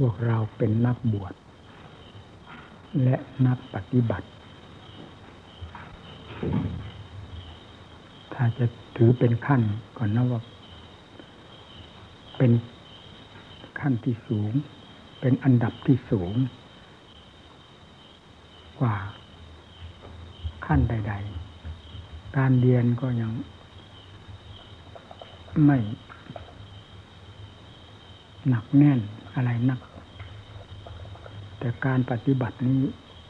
พวกเราเป็นนักบวช และนักปฏิบัติ ถ้าจะถือเป็นขั้นก่อนนะว่า เป็นขั้นที่สูง เป็นอันดับที่สูง กว่าขั้นใด ๆ การเรียนก็ยังไม่หนักแน่น อะไรนัก แต่การปฏิบัตินี้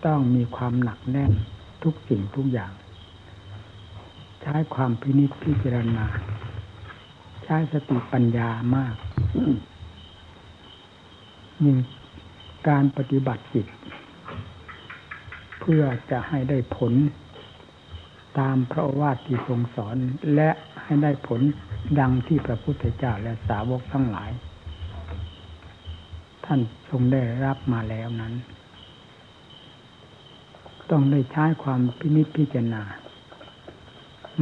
ต้องมีความหนักแน่นทุกสิ่งทุกอย่าง ใช้ความพินิจพิจารณา ใช้สติปัญญามากยิ่งการปฏิบัติจิต เพื่อจะให้ได้ผลตามพระวาทที่ทรงสอนและให้ได้ผลดังที่พระพุทธเจ้าและสาวกทั้งหลาย ท่านทรงได้รับมาแล้วนั้น ต้องได้ใช้ความพินิจพิจารณา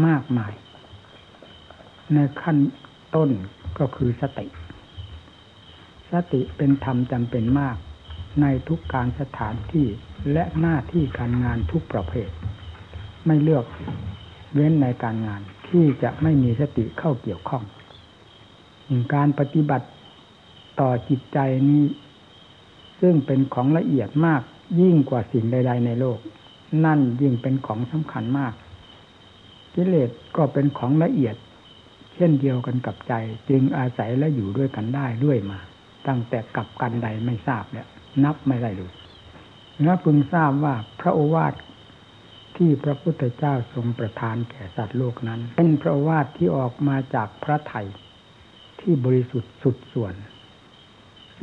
มากมาย ในขั้นต้นก็คือสติ สติเป็นธรรมจำเป็นมากในทุกการสถานที่และหน้าที่การงานทุกประเภท ไม่เลือกเว้นในการงานที่จะไม่มีสติเข้าเกี่ยวข้อง การปฏิบัติ ต่อจิตใจนี้ ซึ่งเป็นของละเอียดมากยิ่งกว่าสิ่งใด ๆ ในโลก นั่นยิ่งเป็นของสำคัญมาก กิเลสก็เป็นของละเอียด เช่นเดียวกันกับใจ จึงอาศัยและอยู่ด้วยกันได้ด้วยมา ตั้งแต่กับกันใดไม่ทราบเนี่ยนับไม่ได้เลยและพึงทราบว่าพระโอวาทที่พระพุทธเจ้าทรงประทานแก่สัตว์โลกนั้น เป็นพระโอวาทที่ออกมาจากพระไถ่ที่บริสุทธิ์สุดส่วน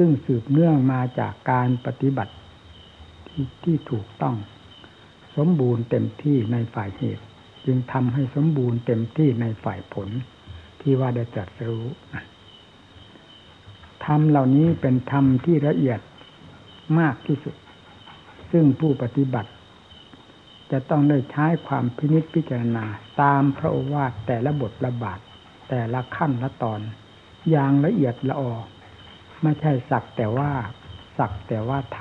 ซึ่งสืบเนื่องมาจากการปฏิบัติที่ที่ถูกต้อง สมบูรณ์เต็มที่ในฝ่ายเหตุ จึงทำให้สมบูรณ์เต็มที่ในฝ่ายผล ที่ว่าได้จัดรู้ธรรมเหล่านี้เป็นธรรมที่ละเอียดมากที่สุด ซึ่งผู้ปฏิบัติ จะต้องได้ใช้ความพินิจพิจารณาตามพระโอวาทแต่ละบทละบาทแต่ละขั้นละตอน อย่างละเอียดละออ ไม่ใช่สักแต่ว่าสักแต่ว่าท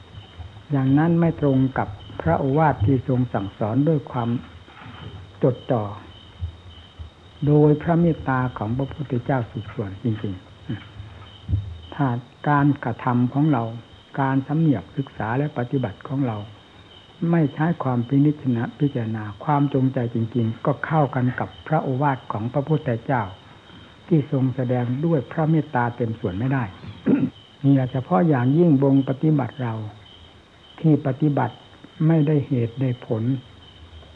ำอย่างนั้นไม่ตรงกับพระโอวาทที่ทรงสั่งสอนด้วยความจดจ่อโดยพระเมตตาของพระพุทธเจ้าสุดส่วนจริงๆ ถ้าการกระทำของเรา การสำเนียกศึกษาและปฏิบัติของเรา ไม่ใช้ความพินิจนะพิจารณาความจงใจจริง ๆ ก็เข้ากันกับพระโอวาทของพระพุทธเจ้า ที่ทรงแสดงด้วยพระเมตตาเต็มส่วนไม่ได้นี่เฉพาะอย่างยิ่งบงปฏิบัติเรา ที่ปฏิบัติไม่ได้เหตุได้ผล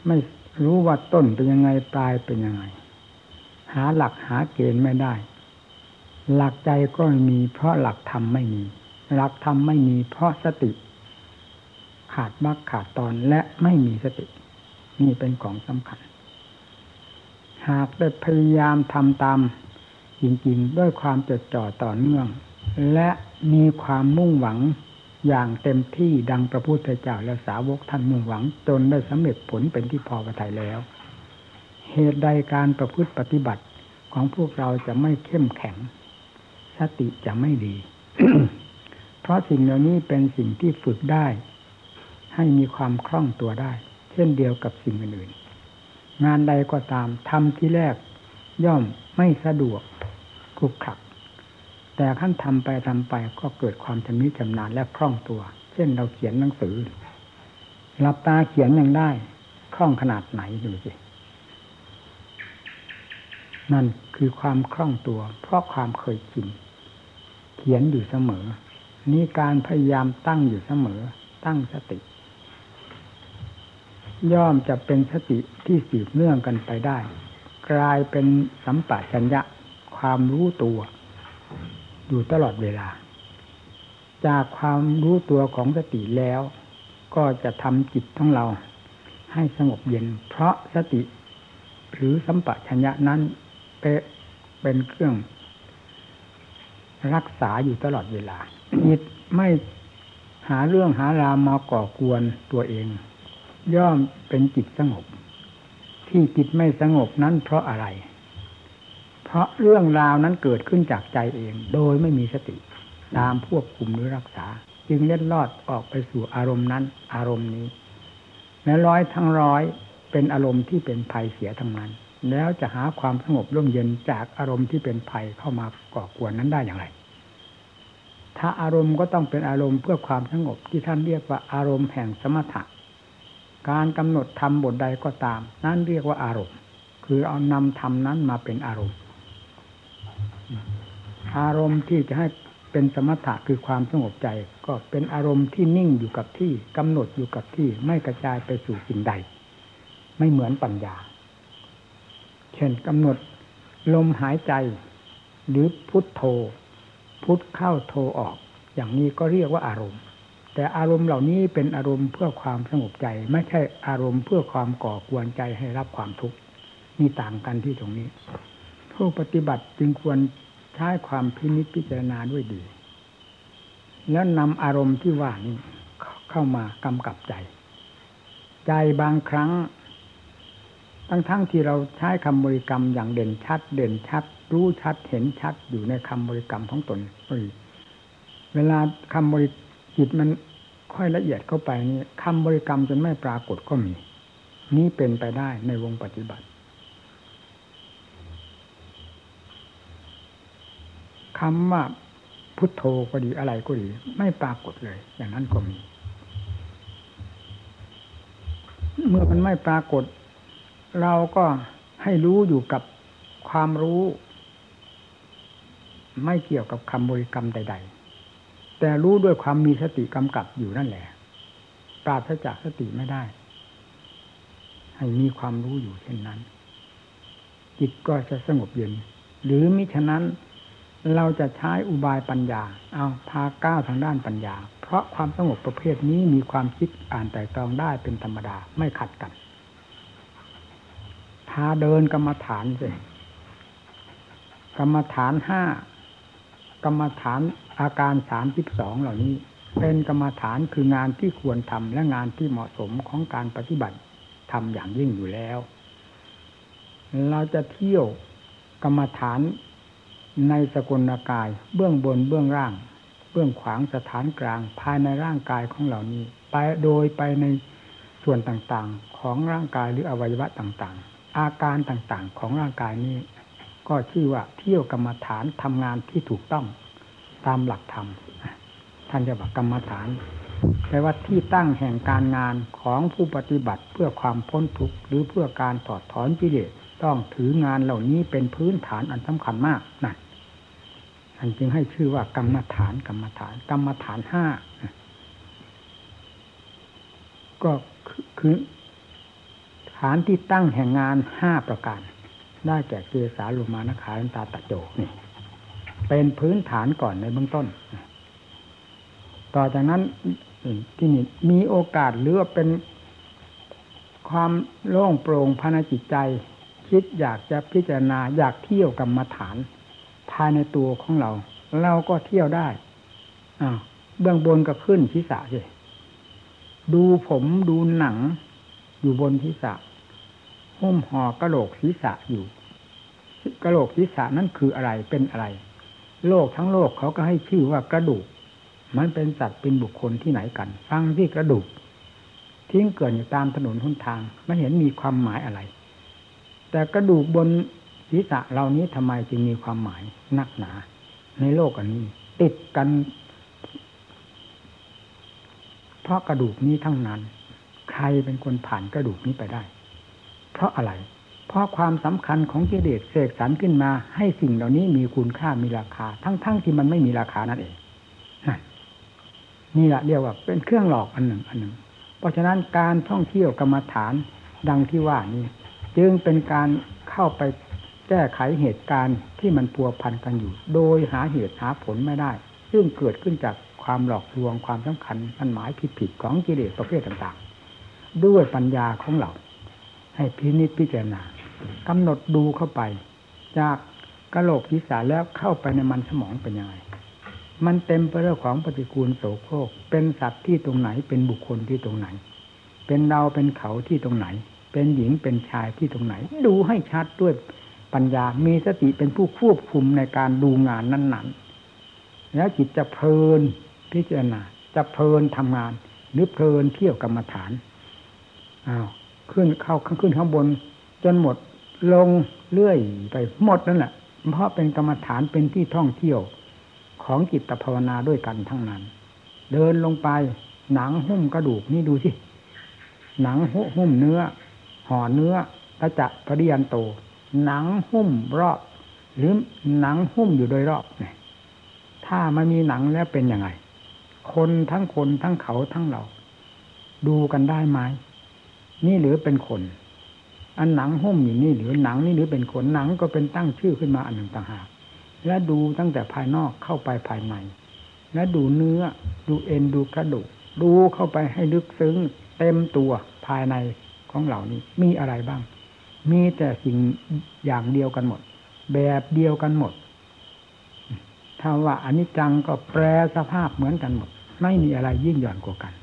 ไม่รู้ว่าต้นเป็นยังไงปลายเป็นยังไง หาหลักหาเกณฑ์ไม่ได้ หลักใจก็ไม่มี เพราะหลักธรรมไม่มี หลักธรรมไม่มี เพราะสติ ขาดมรรคขาดตอนและไม่มีสติ นี่เป็นของสำคัญ หากได้พยายามทำตาม จริงๆ ด้วยความจดจ่อต่อเนื่อง และมีความมุ่งหวังอย่างเต็มที่ดังพระพุทธเจ้าและสาวกท่านมุ่งหวัง จนได้สำเร็จผลเป็นที่พอประทัยแล้ว เหตุใดการประพฤติปฏิบัติของพวกเราจะไม่เข้มแข็ง สติจะไม่ดี เพราะสิ่งเหล่านี้เป็นสิ่งที่ฝึกได้ ให้มีความคล่องตัวได้ เช่นเดียวกับสิ่งอื่นๆงานใดก็ตามทำที่แรกย่อมไม่สะดวก คุกขัก แต่ขั้นทำไปทำไปก็เกิดความชำนิชำนาญและคล่องตัว เช่นเราเขียนหนังสือหลับตาเขียนยังได้คล่องขนาดไหนดูสินั่นคือความคล่องตัว เพราะความเคยชินเขียนอยู่เสมอ นี่การพยายามตั้งอยู่เสมอ ตั้งสติ ย่อมจะเป็นสติที่สืบเนื่องกันไปได้ กลายเป็นสัมปชัญญะ ความรู้ตัว อยู่ตลอดเวลา จากความรู้ตัวของสติแล้ว ก็จะทำจิตของเรา ให้สงบเย็น เพราะสติ หรือสัมปชัญญะนั้นเป็นเครื่อง รักษาอยู่ตลอดเวลาจิตไม่หาเรื่องหารามมาก่อกวนตัวเอง ย่อมเป็นจิตสงบ ที่จิตไม่สงบนั้นเพราะอะไร ราะเรื่องราวนั้นเกิดขึ้นจากใจเอง โดยไม่มีสติ ตามควบคุมหรือรักษา จึงเล็ดลอดออกไปสู่อารมณ์นั้น อารมณ์นี้แม้ร้อยทั้งร้อยเป็นอารมณ์ที่เป็นภัยเสียทั้งนั้น แล้วจะหาความสงบร่มเย็นจากอารมณ์ที่เป็นภัยเข้ามาก่อกวนนั้นได้อย่างไร ถ้าอารมณ์ก็ต้องเป็นอารมณ์เพื่อความสงบที่ท่านเรียกว่าอารมณ์แห่งสมถะ การกำหนดทำบทใดก็ตาม นั่นเรียกว่าอารมณ์ คือเอานำธรรมนั้นมาเป็นอารมณ์ อารมณ์ที่จะให้เป็นสมถะคือความสงบใจ ก็เป็นอารมณ์ที่นิ่งอยู่กับที่กำหนดอยู่กับที่ไม่กระจายไปสู่สิ่งใด ไม่เหมือนปัญญา เช่นกำหนดลมหายใจ หรือพุทโธ พุทเข้าโธออก อย่างนี้ก็เรียกว่าอารมณ์ แต่อารมณ์เหล่านี้เป็นอารมณ์เพื่อความสงบใจ ไม่ใช่อารมณ์เพื่อความก่อกวนใจให้รับความทุกข์มีต่างกันที่ตรงนี้ ผู้ปฏิบัติจึงควร ใช้ความพินิจพิจารณาด้วยดี แล้วนำอารมณ์ที่ว่านี้เข้ามากำกับใจ ใจบางครั้ง ทั้งๆทที่เราใช้คำบริกรรมอย่างเด่นชัด เด่นชัด รู้ชัดเห็นชัดอยู่ในคำบริกรรมของตนเวลาคำบริจิตมันค่อยละเอียดเข้าไปนี่คำบริกรรมจนไม่ปรากฏก็มี นี่เป็นไปได้ในวงปฏิบัติ คำว่าพุทโธก็ดีอะไรก็ดี ไม่ปรากฏเลย อย่างนั้นก็มี เมื่อมันไม่ปรากฏ เราก็ให้รู้อยู่กับความรู้ ไม่เกี่ยวกับคำบริกรรมใด ๆ แต่รู้ด้วยความมีสติกำกับอยู่นั่นแหละปราศจากสติไม่ได้ ให้มีความรู้อยู่เช่นนั้น จิตก็จะสงบเย็น หรือมิฉะนั้น เราจะใช้อุบายปัญญา เอาพาก้าวทางด้านปัญญา เพราะความสงบประเภทนี้มีความคิดอ่านแต่ตองได้เป็นธรรมดาไม่ขัดกัน พาเดินกรรมฐานสิกรรมฐานห้ากรรมฐานอาการสามสิบสองเหล่านี้ เป็นกรรมฐานคืองานที่ควรทำและงานที่เหมาะสมของการปฏิบัติทำอย่างยิ่งอยู่แล้ว เราจะเที่ยวกรรมฐาน ในสกุลกาย เบื้องบนเบื้องล่าง เบื้องขวางสถานกลาง ภายในร่างกายของเหล่านี้ ไปโดยไปในส่วนต่างๆ ของร่างกายหรืออวัยวะต่างๆ อาการต่างๆของร่างกายนี้ ก็ชื่อว่าเที่ยวกรรมฐานทำงานที่ถูกต้องตามหลักธรรมท่านจะบอกกรรมฐานแปลว่าที่ตั้งแห่งการงานของผู้ปฏิบัติเพื่อความพ้นทุกข์หรือเพื่อการถอดถอนกิเลสต้องถืองานเหล่านี้เป็นพื้นฐานอันสำคัญมากนั่น ท่านจึงให้ชื่อว่ากรรมฐานกรรมฐาน กรรมฐานห้าก็คือฐานที่ตั้งแห่งงานห้าประการ ได้แก่เกสาลุมานขาลันตาตะโจนี่ เป็นพื้นฐานก่อนในเบื้องต้น ต่อจากนั้นที่นี่มีโอกาสหรือว่าเป็นความโล่งโปร่งภายในจิตใจ คิดอยากจะพิจารณาอยากเที่ยวกรรมฐาน ภายในตัวของเรา เราก็เที่ยวได้อ่าเบื้องบนก็ขึ้นศีรษะสิดูผมดูหนัง อยู่บนศีรษะหุ้มห่อกระโหลกศีรษะอยู่กระโหลกศีรษะนั้นคืออะไรเป็นอะไร โลกทั้งโลกเขาก็ให้ชื่อว่ากระดูก มันเป็นสัตว์เป็นบุคคลที่ไหนกัน ฟังที่กระดูก ทิ้งเกิดอยู่ตามถนนหนทางไม่เห็นมีความหมายอะไร แต่กระดูกบน ศีรษะเหล่านี้ทำไมจึงมีความหมายนักหนา ในโลกอันนี้ ติดกัน เพราะกระดูกนี้ทั้งนั้น ใครเป็นคนผ่านกระดูกนี้ไปได้ เพราะอะไร เพราะความสำคัญของกิเลสเสกสรรขึ้นมา ให้สิ่งเหล่านี้มีคุณค่ามีราคา ทั้งๆทที่มันไม่มีราคานั่นเองนี่แหละเรียกว่าเป็นเครื่องหลอกอันหนึ่งอันหนึ่ง เพราะฉะนั้นการท่องเที่ยวกรรมฐานดังที่ว่านี้ จึงเป็นการเข้าไป แก้ไขเหตุการณ์ที่มันพัวพันกันอยู่ โดยหาเหตุหาผลไม่ได้ ซึ่งเกิดขึ้นจากความหลอกลวงความสำคัญมันหมายผิดๆของกิเลสประเภทต่างๆ ด้วยปัญญาของเรา ให้พินิจพิจารณากำหนดดูเข้าไป จากกระโหลกศีรษะแล้วเข้าไปในมันสมองเป็นยังไงมันเต็มไปด้วยของปฏิกูลโสโครก เป็นสัตว์ที่ตรงไหน เป็นบุคคลที่ตรงไหน เป็นเราเป็นเขาที่ตรงไหน เป็นหญิงเป็นชายที่ตรงไหน ดูให้ชัดด้วย ปัญญา มีสติเป็นผู้ควบคุมในการดูงานนั้นๆ แล้วจิตจะเพลินพิจารณา จะเพลินทำงาน หรือเพลินเที่ยวกรรมฐานอ้าวขึ้นเข้าขึ้นข้างบน จนหมดลงเรื่อยไปหมดนั่นแหละเพราะเป็นกรรมฐานเป็นที่ท่องเที่ยวของจิตภาวนาด้วยกันทั้งนั้น เดินลงไปหนังหุ้มกระดูกนี่ดูสิหนังหุ้มเนื้อ ห่อเนื้อตะจะปริยันโต หนังหุ้มรอบ หรือหนังหุ้มอยู่โดยรอบเนี่ยถ้าไม่มีหนังแล้วเป็นยังไง คนทั้งคนทั้งเขาทั้งเรา ดูกันได้ไหมนี่หรือเป็นคน อันหนังหุ้มอยู่นี่หรือหนังนี่หรือเป็นขนหนังก็เป็นตั้งชื่อขึ้นมาอันหนึ่งต่างหากและดูตั้งแต่ภายนอกเข้าไปภายใน และดูเนื้อ ดูเอ็นดูกระดูกดูเข้าไปให้ลึกซึ้ง เต็มตัวภายในของเหล่านี้มีอะไรบ้าง มีแต่สิ่งอย่างเดียวกันหมด แบบเดียวกันหมดถ้าว่าอนิจจังก็แปรสภาพเหมือนกันหมด ไม่มีอะไรยิ่งหย่อนกว่ากัน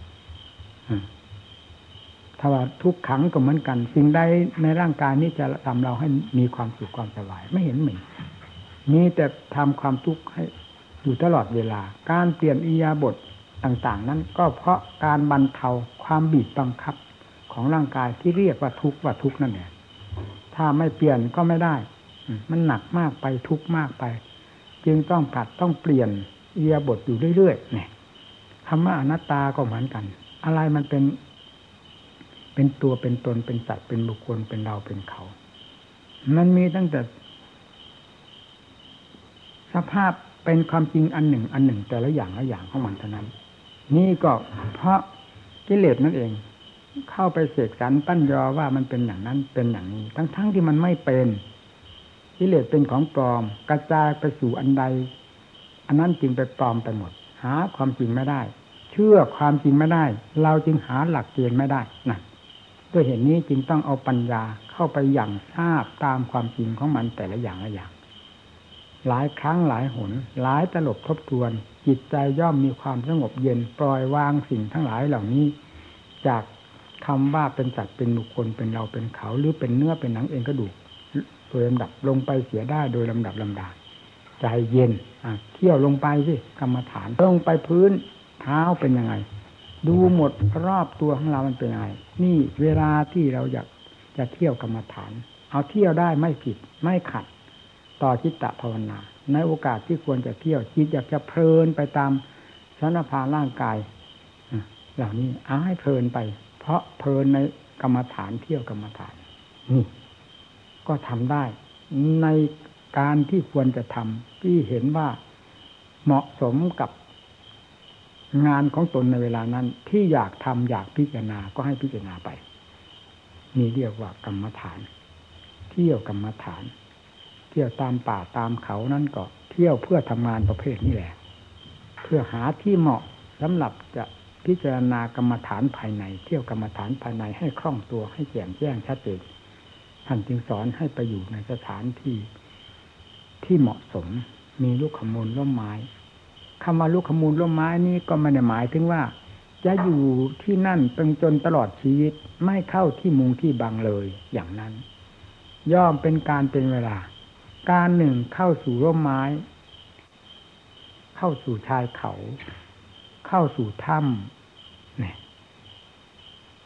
ถ้าว่าทุกขังก็เหมือนกัน สิ่งใดในร่างกายนี้จะทำเราให้มีความสุขความสบาย ไม่เห็นเหมือนมีแต่ทำความทุกข์ให้อยู่ตลอดเวลา การเปลี่ยนอียาบทต่าง ๆ นั้นก็เพราะการบรรเทาความบีบบังคับของร่างกายที่เรียกว่าทุกข์ว่าทุกข์นั่นแหละ ถ้าไม่เปลี่ยนก็ไม่ได้ มันหนักมากไปทุกมากไป จึงต้องผัดต้องเปลี่ยนเอียบทอยู่เรื่อยๆเนี่ยคำว่าอนัตตาก็เหมือนกัน อะไรมันเป็น เป็นตัวเป็นตนเป็นสัตว์เป็นบุคคลเป็นเราเป็นเขา มันมีตั้งแต่ สภาพเป็นความจริงอันหนึ่ง อันหนึ่ง แต่ละอย่างละอย่างของมันเท่านั้น นี่ก็เพราะกิเลสนั่นเอง เข้าไปเสกสรรปั้นยอว่ามันเป็นอย่างนั้นเป็นอย่างนี้ ทั้งๆทที่มันไม่เป็นกิเลสเป็นของปลอม กระจายไปสู่อันใด อันนั้นจึงไปปลอมไปหมด หาความจริงไม่ได้ เชื่อความจริงไม่ได้ เราจึงหาหลักเกณฑ์ไม่ได้นะด้วยเหตุนนี้จึงต้องเอาปัญญาเข้าไปอย่างทราบตามความจริงของมันแต่ละอย่างละอย่าง หลายครั้งหลายหน หลายตลบทบทวน จิตใจย่อมมีความสงบเย็นปล่อยวางสิ่งทั้งหลายเหล่านี้ จาก คำว่าเป็นสัตว์เป็นบุคคลเป็นเราเป็นเขา หรือเป็นเนื้อเป็นหนังเองก็ดูโดยลำดับลงไปเสียได้โดยลำดับลำดาใจเย็นอะเที่ยวลงไปสิกรรมฐานลงไปพื้นเท้าเป็นยังไง ดูหมดรอบตัวของเรามันเป็นยังไง นี่เวลาที่เราอยากจะเที่ยวกรรมฐาน เอาเที่ยวได้ไม่ผิดไม่ขัด ต่อจิตตภาวนา ในโอกาสที่ควรจะเที่ยวจิตอยากจะเพลินไปตามสนภาร่างกายเหล่านี้เอาให้เพลินไป เพราะเพลินในกรรมฐานเที่ยวกรรมฐานนี่ก็ทำได้ ในการที่ควรจะทำที่เห็นว่าเหมาะสมกับงานของตนในเวลานั้น ที่อยากทำอยากพิจารณาก็ให้พิจารณาไป นี่เรียกว่ากรรมฐาน เที่ยวกรรมฐาน เที่ยวตามป่าตามเขานั่นก็เที่ยวเพื่อทำงานประเภทนี้แหละ เพื่อหาที่เหมาะสำหรับจะ พิจารณากรรมฐานภายใน เที่ยวกรรมฐานภายในให้คล่องตัวให้แจ่มแจ้งชัดเจนท่านจึงสอนให้ไปอยู่ในสถานที่ที่เหมาะสมมีลูกขมูลร่มไม้คำว่าลูกขมูลร่มไม้นี้ก็ไม่ได้หมายถึงว่า จะอยู่ที่นั่นเป็นจนตลอดชีวิตไม่เข้าที่มุงที่บังเลยอย่างนั้น ย่อมเป็นการเป็นเวลา การหนึ่งเข้าสู่ร่มไม้ เข้าสู่ชายเขา เข้าสู่ถ้ำเนี่ย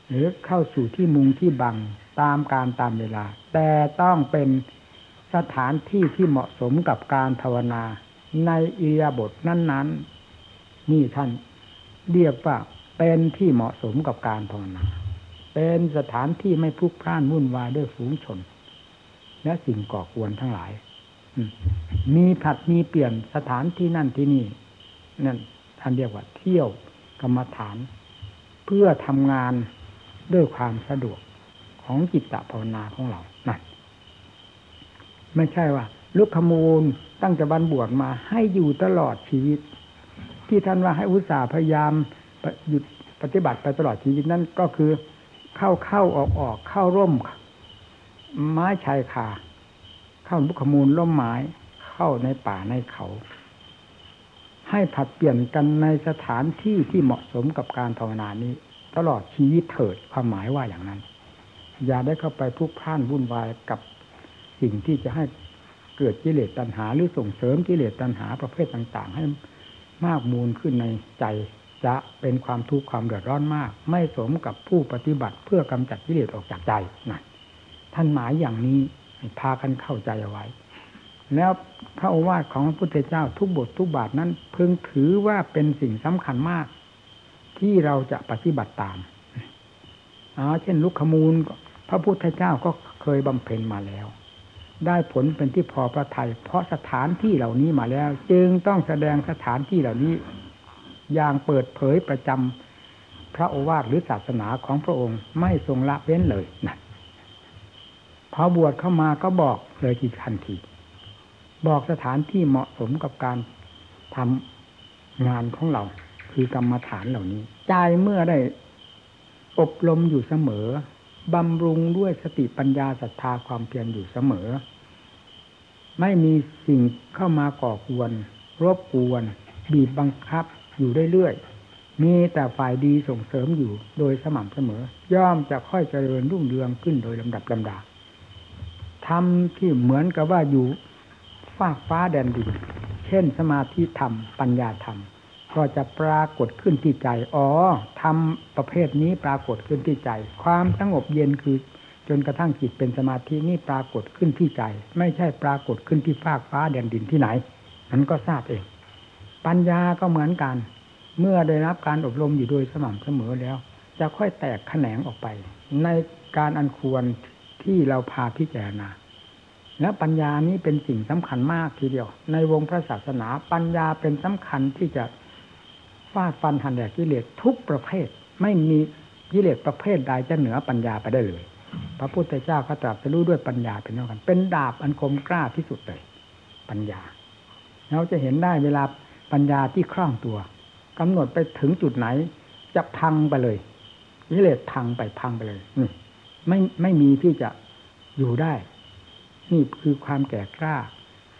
หรือเข้าสู่ที่มุงที่บังตามการตามเวลา แต่ต้องเป็นสถานที่ที่เหมาะสมกับการภาวนาในอิริยาบถนั้น ๆ นี่ท่านเรียกว่าเป็นที่เหมาะสมกับการภาวนา เป็นสถานที่ไม่พลุกพล่านวุ่นวายด้วยฝูงชน และสิ่งก่อกวนทั้งหลาย มีผัดมีเปลี่ยนสถานที่นั่นที่นี่ นั่น ท่านเรียกว่าเที่ยวกรรมฐาน เพื่อทำงานด้วยความสะดวกของจิตตภาวนาของเรานั่นไม่ใช่ว่าลุกขมูลตั้งแต่บันบวชมาให้อยู่ตลอดชีวิต ที่ท่านว่าให้อุตส่าห์พยายามหยุดปฏิบัติไปตลอดชีวิตนั่นก็คือเข้าเข้าออกออกเข้าร่ม ไม้ชายคาเข้าบุคมูลล่มไม้เข้าในป่าในเขา ให้ผัดเปลี่ยนกันในสถานที่ที่เหมาะสมกับการภาวนานี้ ตลอดชีวิตเถิดความหมายว่าอย่างนั้น อย่าได้เข้าไปพุกพ่านวุ่นวายกับสิ่งที่จะให้เกิดกิเลสตัณหา หรือส่งเสริมกิเลสตัณหาประเภทต่างๆ ให้มากมูลขึ้นในใจจะเป็นความทุกข์ความเดือดร้อนมาก ไม่สมกับผู้ปฏิบัติเพื่อกำจัดกิเลสออกจากใจนั่นท่านหมายอย่างนี้พากันเข้าใจเอาไว้ แล้วพระโอวาทของพระพุทธเจ้าทุกบททุกบาทนั้นพิ่งถือว่าเป็นสิ่งสำคัญมาก ที่เราจะปฏิบัติตามอ๋อเช่นลุกขมูล พระพุทธเจ้าก็เคยบำเพ็ญมาแล้ว ได้ผลเป็นที่พอพระทยัยเพราะสถานที่เหล่านี้มาแล้ว จึงต้องแสดงสถานที่เหล่านี้ อย่างเปิดเผยประจำพระโอวาทหรือศาสนาของพระองค์ไม่ทรงละเว้นเลยนะพอบวชเข้ามาก็บอกเลยทีทันที บอกสถานที่เหมาะสมกับการทำงานของเรา คือกรรมฐานเหล่านี้ ใจเมื่อได้อบรมอยู่เสมอบำรุงด้วยสติปัญญาศรัทธาความเพียรอยู่เสมอ ไม่มีสิ่งเข้ามาก่อกวน รบกวน บีบบังคับอยู่เรื่อยๆมีแต่ฝ่ายดีส่งเสริมอยู่โดยสม่ำเสมอ ย่อมจะค่อยเจริญรุ่งเรืองขึ้นโดยลำดับลำดาทำที่เหมือนกับว่าอยู่ ฟากฟ้าแดนดิน เช่นสมาธิธรรม ปัญญาธรรม ก็จะปรากฏขึ้นที่ใจ อ๋อทำประเภทนี้ปรากฏขึ้นที่ใจ ความสงบเย็นคือ จนกระทั่งจิตเป็นสมาธินี่ปรากฏขึ้นที่ใจ ไม่ใช่ปรากฏขึ้นที่ฟากฟ้าแดนดินที่ไหนนั้นก็ทราบเอง ปัญญาก็เหมือนกัน เมื่อได้รับการอบรมอยู่โดยสม่ำเสมอแล้ว จะค่อยแตกแขนงออกไป ในการอันควรที่เราพาพิจารณา และปัญญานี้เป็นสิ่งสำคัญมากทีเดียว ในวงพระศาสนาปัญญาเป็นสำคัญที่จะฟาดฟันหันแดกกิเลสทุกประเภท ไม่มีกิเลสประเภทใดจะเหนือปัญญาไปได้เลย พระพุทธเจ้าก็ตรัสรู้ด้วยปัญญาเป็นเท่ากัน เป็นดาบอันคมกล้าที่สุดเลย ปัญญา เราจะเห็นได้เวลาปัญญาที่คล่องตัวกำหนดไปถึงจุดไหน จะพังไปเลยกิเลสพังไปพังไปเลยไม่ไม่มีที่จะอยู่ได้ นี่คือความแก่กล้า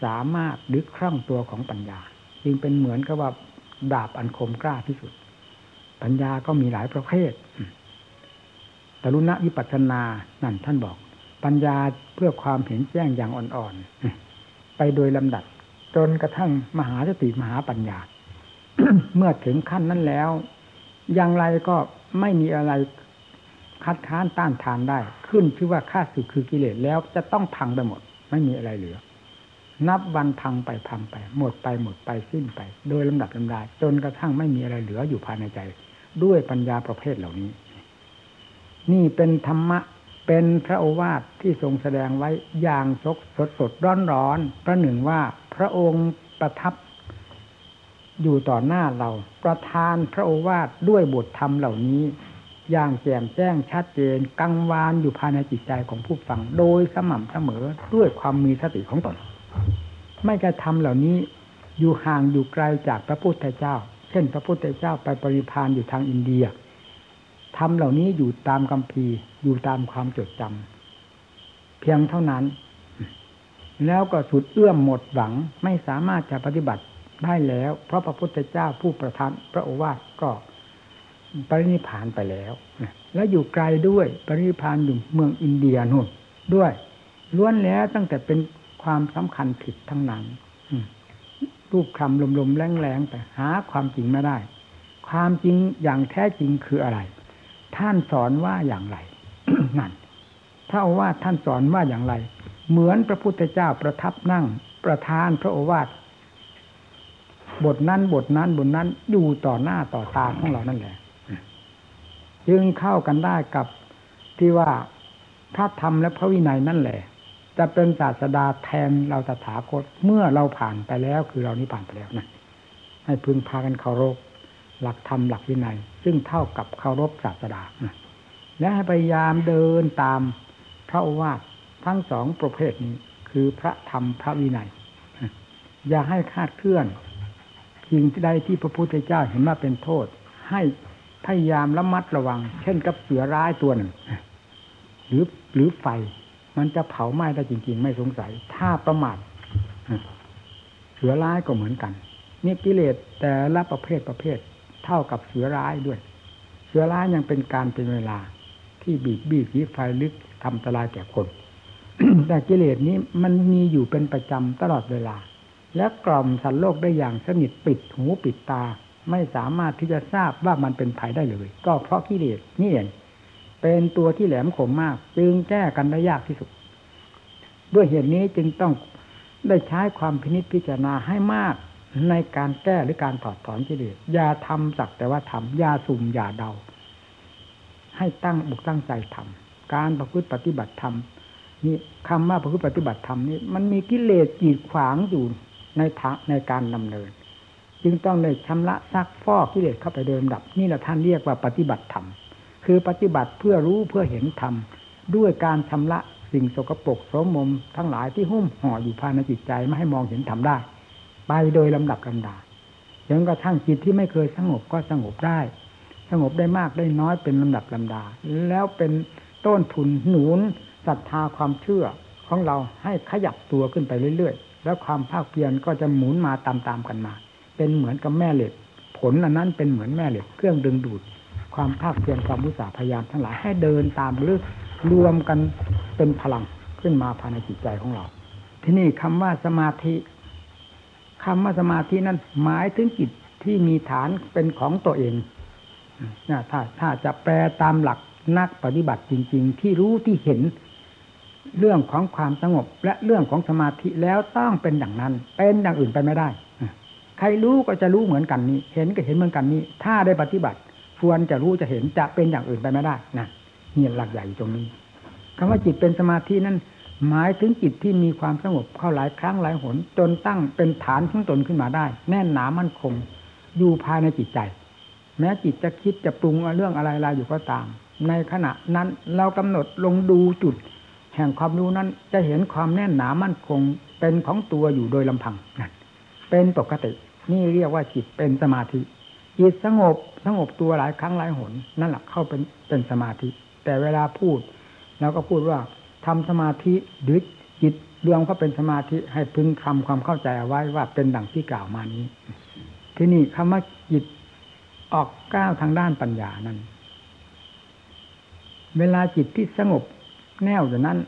สามารถดึกคล่องตัวของปัญญา จึงเป็นเหมือนกับว่าดาบอันคมกล้าที่สุด ปัญญาก็มีหลายประเภทตรุณวิปัสสนานั่นท่านบอก ปัญญาเพื่อความเห็นแจ้งอย่างอ่อนๆ ไปโดยลำดับ จนกระทั่งมหาสติมหาปัญญา เมื่อถึงขั้นนั้นแล้ว อย่างไรก็ไม่มีอะไร คัดค้านต้านทานได้ ขึ้นชื่อว่าค่าสึกคือกิเลสแล้วจะต้องพังไปหมด ไม่มีอะไรเหลือ นับวันพังไปพังไป หมดไปหมดไปสิ้นไป โดยลำดับลำดาจนกระทั่งไม่มีอะไรเหลืออยู่ภายในใจ ด้วยปัญญาประเภทเหล่านี้ นี่เป็นธรรมะเป็นพระโอวาทที่ทรงแสดงไว้อย่างสดสดสดร้อนร้อนประหนึ่งว่าพระองค์ประทับอยู่ต่อหน้าเรา ประทานพระโอวาทด้วยบทธรรมเหล่านี้ อย่างแจ่มแจ้งชัดเจนกังวานอยู่ภายในจิตใจของผู้ฟัง โดยสม่ำเสมอด้วยความมีสติของตน ไม่กระทำเหล่านี้อยู่ห่างอยู่ไกลจากพระพุทธเจ้า เช่น พระพุทธเจ้าไปปริพานอยู่ทางอินเดียทำเหล่านี้อยู่ตามคำพีอยู่ตามความจดจำเพียงเท่านั้น แล้วก็สุดเอื้อมหมดหวังไม่สามารถจะปฏิบัติได้แล้ว เพราะพระพุทธเจ้าผู้ประทานพระโอวาทก็ ปรินิพานไปแล้ว แล้วอยู่ไกลด้วยปรินิพานอยู่เมืองอินเดียนู่นด้วยล้วนแล้วตั้งแต่เป็นความสำคัญผิดทั้งนั้นรูปคำลมๆแรงๆแต่หาความจริงไม่ได้ ความจริงอย่างแท้จริงคืออะไร ท่านสอนว่าอย่างไรนั่นถ้าว่าท่านสอนว่าอย่างไร เหมือนพระพุทธเจ้าประทับนั่ง ประทานพระโอวาทบทนั้นบทนั้นบทนั้นอยู่ต่อหน้าต่อตาของเรานั่นแหละ จึงเข้ากันได้กับที่ว่าพระธรรมและพระวินัยนั่นแหละ จะเป็นศาสดาแทนเราตถาคตเมื่อเราผ่านไปแล้วคือเรานี้ผ่านไปแล้วนะให้พึงพากันเคารพหลักธรรมหลักวินัย ซึ่งเท่ากับเคารพศาสดาและให้พยายามเดินตามพระวาททั้งสองประเภทนี้คือพระธรรมพระวินัย อย่าให้คาดเคลื่อนสิ่งใดที่พระพุทธเจ้าเห็นว่าเป็นโทษ ให้ พยายามระมัดระวัง เช่นกับเสือร้ายตัวหนึ่งหรือหรือไฟ มันจะเผาไหม้ได้จริง ๆ ไม่สงสัย ถ้าประมาทเสือร้ายก็เหมือนกันนี่กิเลสแต่ละประเภทประเภท เท่ากับเสือร้ายด้วย เสือร้ายยังเป็นการเป็นเวลา ที่บีบบีบผีไฟลึกทำอันตรายแก่คนแต่กิเลสนี้มันมีอยู่เป็นประจำตลอดเวลา และกล่อมสัตว์โลกได้อย่างสนิทปิดหูปิดตา ไม่สามารถที่จะทราบว่ามันเป็นภัยได้เลย ก็เพราะกิเลสนี่เองเป็นตัวที่แหลมคมมาก จึงแก้กันได้ยากที่สุด ด้วยเหตุนี้จึงต้องได้ใช้ความพินิจพิจารณาให้มากในการแก้หรือการถอดถอนกิเลสอย่าทำสักแต่ว่าทำอย่าสุ่มอย่าเดา ให้ตั้งบุกตั้งใจทำการประพฤติปฏิบัติธรรมนี่คำว่าประพฤติปฏิบัติธรรมนี่มันมีกิเลสกีดขวางอยู่ในทางในการดำเนิน จึงต้องเลยชำระซักฟอกกิเลสเข้าไปเดิมดับ นี่แหละท่านเรียกว่าปฏิบัติธรรมคือปฏิบัติเพื่อรู้เพื่อเห็นธรรมด้วยการชำระสิ่งสกปรกโสมม ทั้งหลายที่หุ้มห่ออยู่ภายในจิตใจไม่ให้มองเห็นธรรมได้ ไปโดยลำดับลำดาจนกระทั่งจิตที่ไม่เคยสงบก็สงบได้ สงบได้มากได้น้อยเป็นลำดับลำดา แล้วเป็นต้นทุนหนุนศรัทธาความเชื่อของเราให้ขยับตัวขึ้นไปเรื่อยๆ แล้วความภาคเพียรก็จะหมุนมาตามๆกันมา เป็นเหมือนกับแม่เหล็ก ผลอันนั้นเป็นเหมือนแม่เหล็ก เครื่องดึงดูด ความภาคเพียรความมุสาพยายามทั้งหลายให้เดินตามหรือรวมกันเป็นพลังขึ้นมาภายในจิตใจของเรา ที่นี่คำว่าสมาธิคำว่าสมาธินั้นหมายถึงจิตที่มีฐานเป็นของตัวเองนะถ้าถ้าจะแปลตามหลักนักปฏิบัติจริง ๆ ที่รู้ที่เห็นเรื่องของความสงบและเรื่องของสมาธิแล้วต้องเป็นอย่างนั้น เป็นอย่างอื่นไปไม่ได้ ใครรู้ก็จะรู้เหมือนกันนี้ เห็นก็เห็นเหมือนกันนี้ ถ้าได้ปฏิบัติควรจะรู้จะเห็นจะเป็นอย่างอื่นไปไม่ได้นะนี่หลักใหญ่ตรงนี้คำว่าจิตเป็นสมาธินั้น หมายถึงจิตที่มีความสงบเข้าหลายครั้งหลายหน จนตั้งเป็นฐานของตนขึ้นมาได้ แน่นหนามั่นคง อยู่ภายในจิตใจ แม้จิตจะคิดจะปรุงเรื่องอะไรๆอยู่ก็ตาม ในขณะนั้นเรากำหนดลงดูจุด แห่งความรู้นั้นจะเห็นความแน่นหนามั่นคงเป็นของตัวอยู่โดยลำพังนั่นเป็นปกติ นี่เรียกว่าจิตเป็นสมาธิจิตสงบสงบตัวหลายครั้งหลายหน นั่นแหละเข้าเป็นเป็นสมาธิ แต่เวลาพูดเราก็พูดว่าทำสมาธิหรือจิตรวมเข้าเป็นสมาธิให้พึงทำความเข้าใจเอาไว้ว่าเป็นดังที่กล่าวมานี้ ที่นี่คำว่าจิตออกก้าวทางด้านปัญญานั้น เวลาจิตที่สงบแน่วอยู่นั้น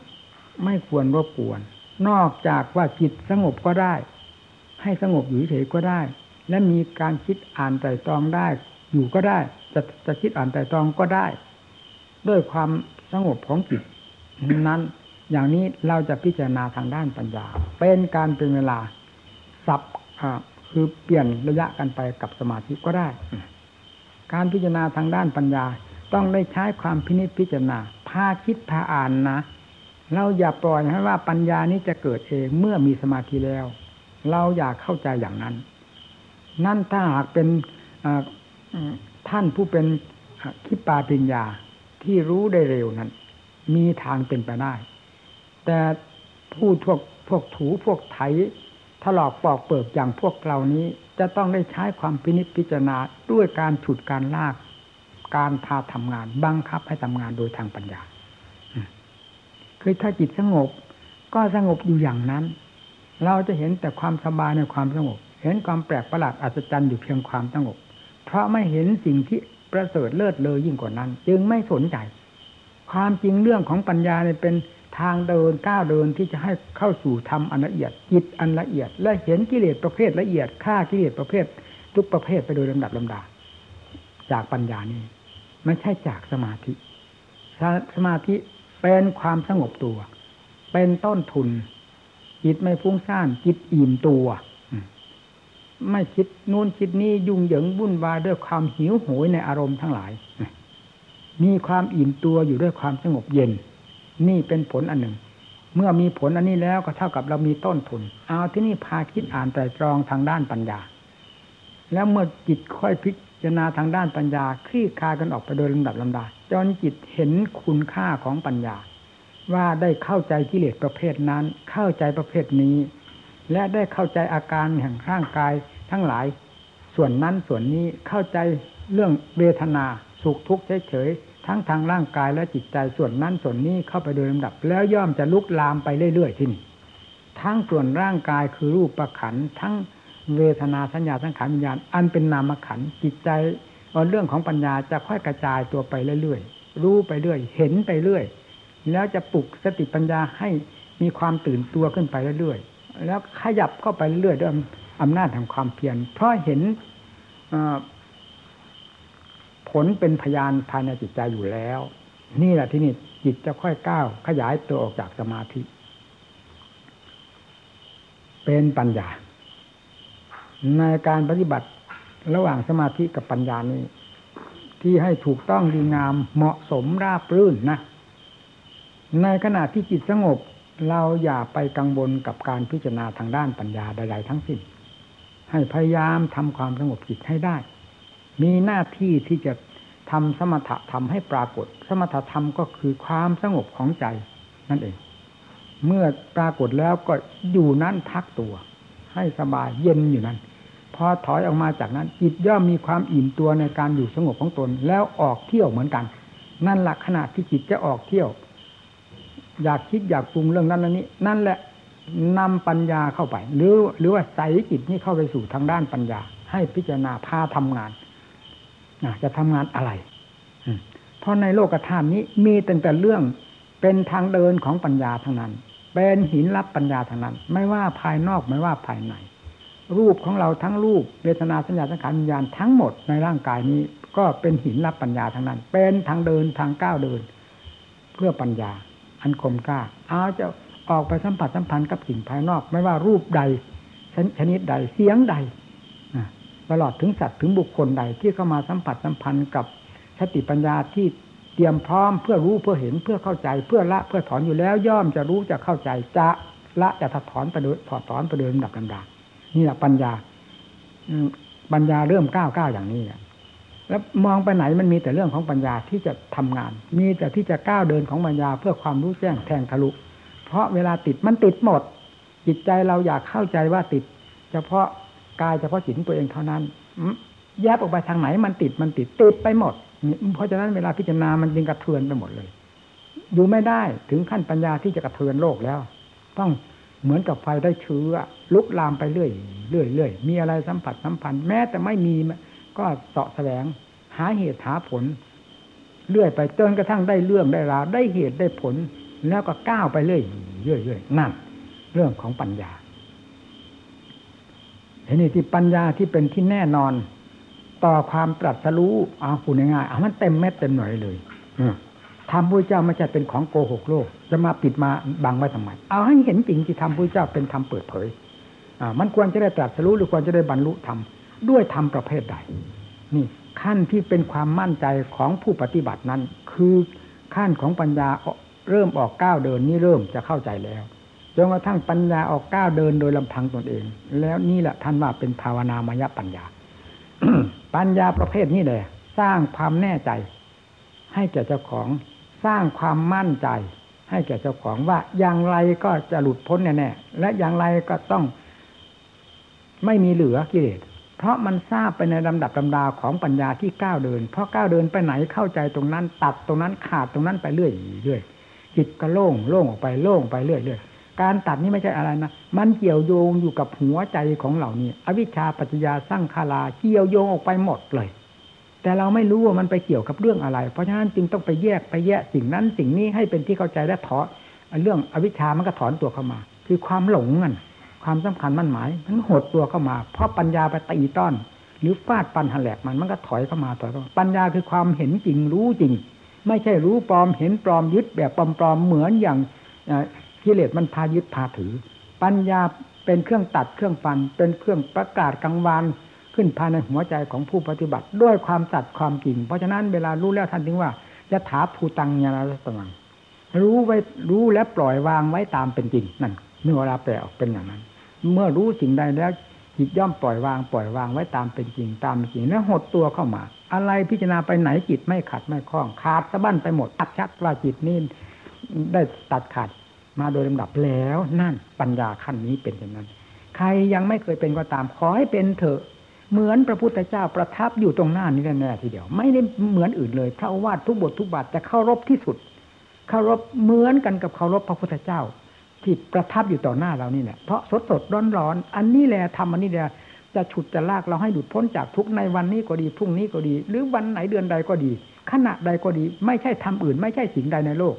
ไม่ควรรบกวน นอกจากว่าจิตสงบก็ได้ ให้สงบอยู่เฉยก็ได้ และมีการคิดอ่านไตรตรองได้ อยู่ก็ได้ จะจะคิดอ่านไตรตรองก็ได้ ด้วยความสงบของจิตนั้นอย่างนี้เราจะพิจารณาทางด้านปัญญา เป็นการเป็นเวลาสับคือเปลี่ยนระยะกันไปกับสมาธิก็ได้ การพิจารณาทางด้านปัญญาต้องได้ใช้ความพินิจพิจารณาพาคิดพาอ่านนะ เราอย่าปล่อยให้ว่าปัญญานี้จะเกิดเองเมื่อมีสมาธิแล้ว เราอยากเข้าใจอย่างนั้น นั่นถ้าหากเป็นท่านผู้เป็นคิปาปัญญาที่รู้ได้เร็วนั้น มีทางเป็นไปได้ แต่ผู้พวกพวกถูพวกไถถลอกปอกเปิกอย่างพวกเรานี้จะต้องได้ใช้ความพินิจพิจารณาด้วยการฉุดการลากการพาทำงานบังคับให้ทำงานโดยทางปัญญาคือถ้าจิตสงบก็สงบอยู่อย่างนั้น เราจะเห็นแต่ความสบายในความสงบ เห็นความแปลกประหลาดอัศจรรย์อยู่เพียงความสงบ เพราะไม่เห็นสิ่งที่ประเสริฐเลิศเลยยิ่งกว่านั้น จึงไม่สนใจ ความจริงเรื่องของปัญญาเนี่ยเป็นทางเดินก้าวเดินที่จะให้เข้าสู่ธรรมอันละเอียดจิตอันละเอียด และเห็นกิเลสประเภทละเอียดฆ่ากิเลสประเภท ทุกประเภทไปโดยลำดับลำดา จากปัญญานี้ไม่ใช่จากสมาธิ สมาธิเป็นความสงบตัว เป็นต้นทุน จิตไม่ฟุ้งซ่านจิตอิ่มตัว ไม่คิดนู่นคิดนี่ยุ่งเหยิงวุ่นวายด้วยความหิวโหยในอารมณ์ทั้งหลาย มีความอิ่มตัวอยู่ด้วยความสงบเย็น นี่เป็นผลอันหนึ่ง เมื่อมีผลอันนี้แล้วก็เท่ากับเรามีต้นทุน เอาที่นี่พาคิดอ่านแต่ตรองทางด้านปัญญา แล้วเมื่อจิตค่อยพิจารณาทางด้านปัญญาคลี่คลายกันออกไปโดยลำดับลำดาจนจิตเห็นคุณค่าของปัญญา ว่าได้เข้าใจกิเลสประเภทนั้น เข้าใจประเภทนี้ และได้เข้าใจอาการแห่งร่างกายทั้งหลาย ส่วนนั้นส่วนนี้เข้าใจเรื่องเวทนาสุขทุกข์เฉยๆทั้งทางร่างกายและจิตใจส่วนนั้นส่วนนี้เข้าไปโดยลำดับ แล้วย่อมจะลุกลามไปเรื่อยๆที่นี่ทั้งส่วนร่างกายคือรูปประขันทั้งเวทนาสัญญาสังขารวิญญาณอันเป็นนามขันจิตใจเรื่องของปัญญาจะค่อยกระจายตัวไปเรื่อยๆรู้ไปเรื่อย เห็นไปเรื่อย แล้วจะปลุกสติปัญญาให้มีความตื่นตัวขึ้นไปเรื่อยๆแล้วขยับเข้าไปเรื่อยๆด้วยอำนาจแห่งความเพียรเพราะเห็นผลเป็นพยานภายในจิตใจอยู่แล้ว นี่แหละที่นี่จิตจะค่อยก้าวขยายตัวออกจากสมาธิ เป็นปัญญา ในการปฏิบัติระหว่างสมาธิกับปัญญานี้ ที่ให้ถูกต้องดีงามเหมาะสมราบรื่นนะ ในขณะที่จิตสงบ เราอย่าไปกังวลกับการพิจารณาทางด้านปัญญาใด ๆ ทั้งสิ้น ให้พยายามทำความสงบจิตให้ได้ มีหน้าที่ที่จะทำสมถะทำให้ปรากฏ สมถะธรรมก็คือความสงบของใจนั่นเอง เมื่อปรากฏแล้วก็อยู่นั้นพักตัว ให้สบายเย็นอยู่นั้นพอถอยออกมาจากนั้นจิตย่อมมีความอิ่มตัวในการอยู่สงบของตนแล้วออกเที่ยวเหมือนกัน นั่นแหละขณะที่จิตจะออกเที่ยว อยากคิดอยากปรุงเรื่องนั้นนี้ นั่นแหละนำปัญญาเข้าไป หรือหรือว่าใส่จิตนี้เข้าไปสู่ทางด้านปัญญา ให้พิจารณาพาทำงานจะทำงานอะไรเพราะในโลกธาตุนี้มีแต่แต่เรื่องเป็นทางเดินของปัญญาทั้งนั้น เป็นหินรับปัญญาทั้งนั้น ไม่ว่าภายนอกไม่ว่าภายใน รูปของเราทั้งรูปเวทนาสัญญาสังขารวิญญาณทั้งหมดในร่างกายนี้ ก็เป็นหินรับปัญญาทั้งนั้น เป็นทางเดินทางก้าวเดิน เพื่อปัญญา อันคมกล้าเอาจะออกไปสัมผัสสัมพันธ์กับสิ่งภายนอก ไม่ว่ารูปใดชนิดใดเสียงใดตลอดถึงสัตว์ถึงบุคคลใดที่เข้ามาสัมผัสสัมพันธ์กับสติปัญญาที่เตรียมพร้อมเพื่อรู้เพื่อเห็นเพื่อเข้าใจ เพื่อละเพื่อถอนอยู่แล้วย่อมจะรู้จะเข้าใจจะละจะถอนไปโดยถอดถอนไปโดยลำดับลำดานี่แหละปัญญาปัญญาเริ่มก้าวก้าวอย่างนี้แหละ แล้วมองไปไหนมันมีแต่เรื่องของปัญญาที่จะทำงาน มีแต่ที่จะก้าวเดินของปัญญาเพื่อความรู้แจ้งแทงทะลุ เพราะเวลาติดมันติดหมด จิตใจเราอยากเข้าใจว่าติด เฉพาะกายเฉพาะจิตตัวเองเท่านั้นแยบออกไปทางไหนมันติดมันติดติดไปหมด เพราะฉะนั้นเวลาพิจารณามันยิงกระเทือนไปหมดเลยอยู่ไม่ได้ถึงขั้นปัญญาที่จะกระเทือนโลกแล้ว ต้องเหมือนกับไฟได้เชื้อลุกลามไปเรื่อยเรื่อยเรื่อยมีอะไรสัมผัสสัมพันธ์แม้แต่ไม่มี ก็เสาะแสวง หาเหตุหาผล เรื่อยไปจนกระทั่งได้เรื่องได้ราวได้เหตุได้ผล แล้วก็ก้าวไปเรื่อยเรื่อยเรื่อยนั่น เรื่องของปัญญาเห็นนี่ที่ปัญญาที่เป็นที่แน่นอน ต่อความตรัสรู้เอาพูดง่ายๆเอามันเต็มเม็ดเต็มหน่วยเลยธรรมพระเจ้าไม่ใช่เป็นของโกหกโลก จะมาปิดมาบังไว้ทำไมเอาให้เห็นจริงที่ธรรมพระเจ้าเป็นธรรมเปิดเผยอ่ามันควรจะได้ตรัสรู้หรือควรจะได้บรรลุธรรม ด้วยธรรมประเภทใด นี่ขั้นที่เป็นความมั่นใจของผู้ปฏิบัตินั้น คือขั้นของปัญญาเริ่มออกก้าวเดินนี่เริ่มจะเข้าใจแล้วจนกระทั่งปัญญาออกก้าวเดินโดยลำพังตนเอง แล้วนี่แหละท่านว่าเป็นภาวนามยปัญญา ปัญญาประเภทนี้เลยสร้างความแน่ใจ ให้แก่เจ้าของสร้างความมั่นใจ ให้แก่เจ้าของว่าอย่างไรก็จะหลุดพ้นแน่ๆและอย่างไรก็ต้องไม่มีเหลือกิเลส เพราะมันทราบไปในลำดับลำดาของปัญญาที่ก้าวเดิน เพราะก้าวเดินไปไหนเข้าใจตรงนั้น ตัดตรงนั้นขาดตรงนั้นไปเรื่อยเรื่อยจิตก็โล่งโล่งออกไปโล่งไปเรื่อยเรื่อยการตัดนี้ไม่ใช่อะไรนะ มันเกี่ยวโยงอยู่กับหัวใจของเหล่านี้ อวิชชาปัจจยาสร้างคาลาเกี่ยวโยงออกไปหมดเลย แต่เราไม่รู้ว่ามันไปเกี่ยวกับเรื่องอะไร เพราะฉะนั้นจึงต้องไปแยกไปแยกสิ่งนั้นสิ่งนี้ให้เป็นที่เข้าใจและถอนเรื่องอวิชชามันก็ถอนตัวเข้ามา คือความหลงนั่น ความสำคัญมั่นหมาย มันหดตัวเข้ามา เพราะปัญญาไปตีต้อน หรือฟาดปันหันแหลกมันมันก็ถอยเข้ามาถอยเข้ามาปัญญาคือความเห็นจริงรู้จริง ไม่ใช่รู้ปลอมเห็นปลอมยึดแบบปลอมๆเหมือนอย่างกิเลสมันพายึดพาถือ ปัญญาเป็นเครื่องตัดเครื่องฟัน เป็นเครื่องประกาศกังวานขึ้นภายในหัวใจของผู้ปฏิบัติ ด้วยความตัดความจริง เพราะฉะนั้นเวลารู้แล้วท่านถึงว่าจะถาภูตังญาณรัตมังรู้ไว้รู้และปล่อยวางไว้ตามเป็นจริงนั่นเมื่อเวลาแปลออกเป็นอย่างนั้น เมื่อรู้สิ่งใดแล้วจิตย่อมปล่อยวางปล่อยวางไว้ตามเป็นจริงตามเป็นจริงแล้วหดตัวเข้ามา อะไรพิจารณาไปไหนจิตไม่ขัดไม่คล้องขาดสะบั้นไปหมดอัดชัดว่าจิตนี่ได้ตัดขาดมาโดยลำดับแล้วนั่นปัญญาขั้นนี้เป็นอย่างนั้น ใครยังไม่เคยเป็นก็ตามขอให้เป็นเถอะเหมือนพระพุทธเจ้าประทับอยู่ตรงหน้านี้แน่ๆทีเดียว ไม่ได้เหมือนอื่นเลยพระวาททุกบททุกบาทจะเคารพที่สุดเคารพเหมือนกันกับเคารพพระพุทธเจ้า ที่ประทับอยู่ต่อหน้าเรานี่แหละเพราะสดสดร้อนร้อนอันนี้แหละทำอันนี้แหละจะฉุดจะลากเราให้หลุดพ้นจากทุกในวันนี้ก็ดีพรุ่งนี้ก็ดี หรือวันไหนเดือนใดก็ดี ขณะใดก็ดี ไม่ใช่ทำอื่น ไม่ใช่สิ่งใดในโลก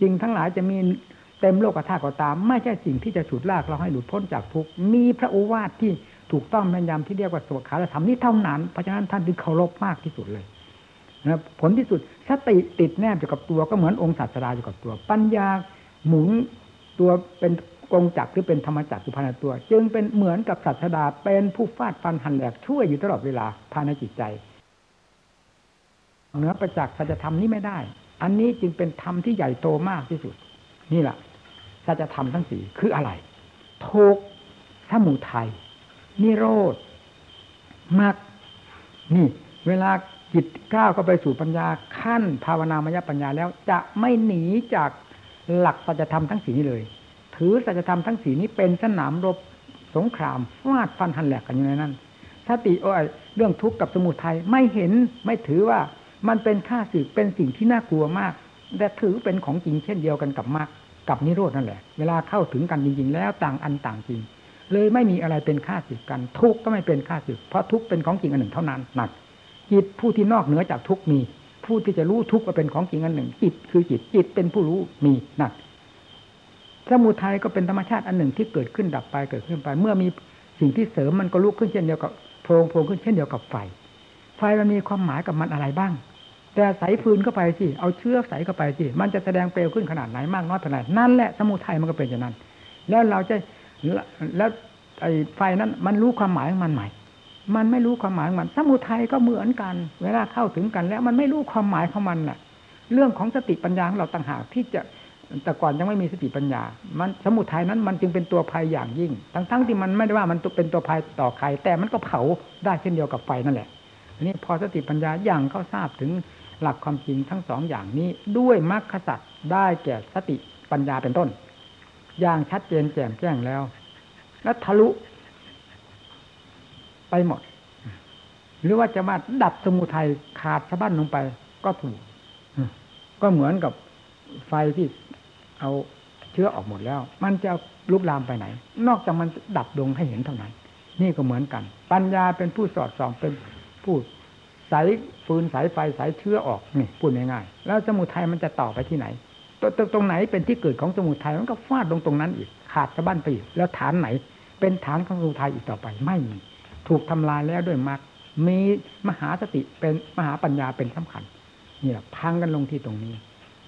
สิ่งทั้งหลายจะมีเต็มโลกธาตุก็ตาม ไม่ใช่สิ่งที่จะฉุดลากเราให้หลุดพ้นจากทุกมีพระโอวาทที่ถูกต้องแม่นยำที่เรียกว่าสวขาธรรมนี้เท่านั้นเพราะฉะนั้นท่านจึงเคารพมากที่สุดเลยนะผลที่สุดสติติดแนบอยู่กับตัวก็เหมือนองค์ศาสดาอยู่กับตัว ปัญญาหมุน ตัวเป็นกงจักรหรือเป็นธรรมจักรอยู่ภายในตัว จึงเป็นเหมือนกับศาสดาเป็นผู้ฟาดฟันหันแหลกช่วยอยู่ตลอดเวลาภายในจิตใจเหนือประจักษ์สัจธรรมนี้ไม่ได้ อันนี้จึงเป็นธรรมที่ใหญ่โตมากที่สุด นี่แหละสัจธรรมทั้งสี่คืออะไรทุกสมุทัยนิโรธมรรคนี่ เวลาจิตก้าวเข้าไปสู่ปัญญาขั้นภาวนามยปัญญาแล้วจะไม่หนีจาก หลักสัจธรรมทั้งสี่นี้เลย ถือสัจธรรมทั้งสี่นี้เป็นสนามรบสงครามฟาดฟันหันแหลกกันอยู่ในนั้นสติโอ้ยเรื่องทุกข์กับสมุทัยไม่เห็นไม่ถือว่ามันเป็นค่าสึกเป็นสิ่งที่น่ากลัวมากแต่ถือเป็นของจริงเช่นเดียวกันกับมรรคกับนิโรธนั่นแหละ เวลาเข้าถึงกันจริงๆ แล้วต่างอันต่างจริง เลยไม่มีอะไรเป็นค่าสึกกัน ทุกข์ก็ไม่เป็นค่าสึก เพราะทุกข์เป็นของจริงอันหนึ่งเท่านั้นหนักจิตผู้ที่นอกเหนือจากทุกข์มี ผู้ที่จะรู้ทุกข์ว่าเป็นของจริงอันหนึ่ง จิตคือจิตจิตเป็นผู้รู้มีนักสมุทัยก็เป็นธรรมชาติอันหนึ่งที่เกิดขึ้นดับไปเกิดขึ้นไป เมื่อมีสิ่งที่เสริมมันก็ลุกขึ้นเช่นเดียวกับโพรงโพรงขึ้นเช่นเดียวกับไฟไฟมันมีความหมายกับมันอะไรบ้าง แต่ใส่ฟืนเข้าไปสิเอาเชื้อใส่เข้าไปสิมันจะแสดงเปลวขึ้นขนาดไหนมากน้อยเท่าไหร่นั่นแหละสมุทัยมันก็เป็นอย่างนั้น แล้วเราจะแล้วไอ้ไฟนั้นมันรู้ความหมายของมันไหม่ มันไม่รู้ความหมายมัน สมุทัยก็เหมือนกัน เวลาเข้าถึงกันแล้วมันไม่รู้ความหมายของมันน่ะ เรื่องของสติปัญญาของเราต่างหากที่จะแต่ก่อนยังไม่มีสติปัญญา มันสมุทัยนั้นมันจึงเป็นตัวภัยอย่างยิ่ง ทั้งๆทที่มันไม่ได้ว่ามันเป็นตัวภัยต่อใคร แต่มันก็เผาได้เช่นเดียวกับไฟนั่นแหละอันนี้พอสติปัญญาอย่างเขาทราบถึงหลักความจริงทั้งสองอย่างนี้ ด้วยมรรคสัตว์ได้แก่สติปัญญาเป็นต้น อย่างชัดเจนแจ่มแจ้งแล้ว แล้วทะลุ ไปหมด หรือว่าจะมาดับสมุทัยขาดสะบั้นลงไป ก็ถูกก็เหมือนกับไฟที่เอาเชื้อออกหมดแล้ว มันจะลุกลามไปไหน นอกจากมันดับดวงให้เห็นเท่านั้น นี่ก็เหมือนกัน ปัญญาเป็นผู้สอดส่องเป็นผู้สายฟืนสายไฟสายเชื้อออกนี่พูดง่ายๆแล้วสมุทัยมันจะต่อไปที่ไหนตรงตรงไหนเป็นที่เกิดของสมุทัยมันก็ฟาดลงตรงนั้นอีกขาดสะบั้นไปอีกแล้วฐานไหน เป็นฐานของสมุทัยอีกต่อไปไม่มี ถูกทำลายแล้วด้วยมรรคมีมหาสติเป็นมหาปัญญาเป็นสำคัญนี่แหละพังกันลงที่ตรงนี้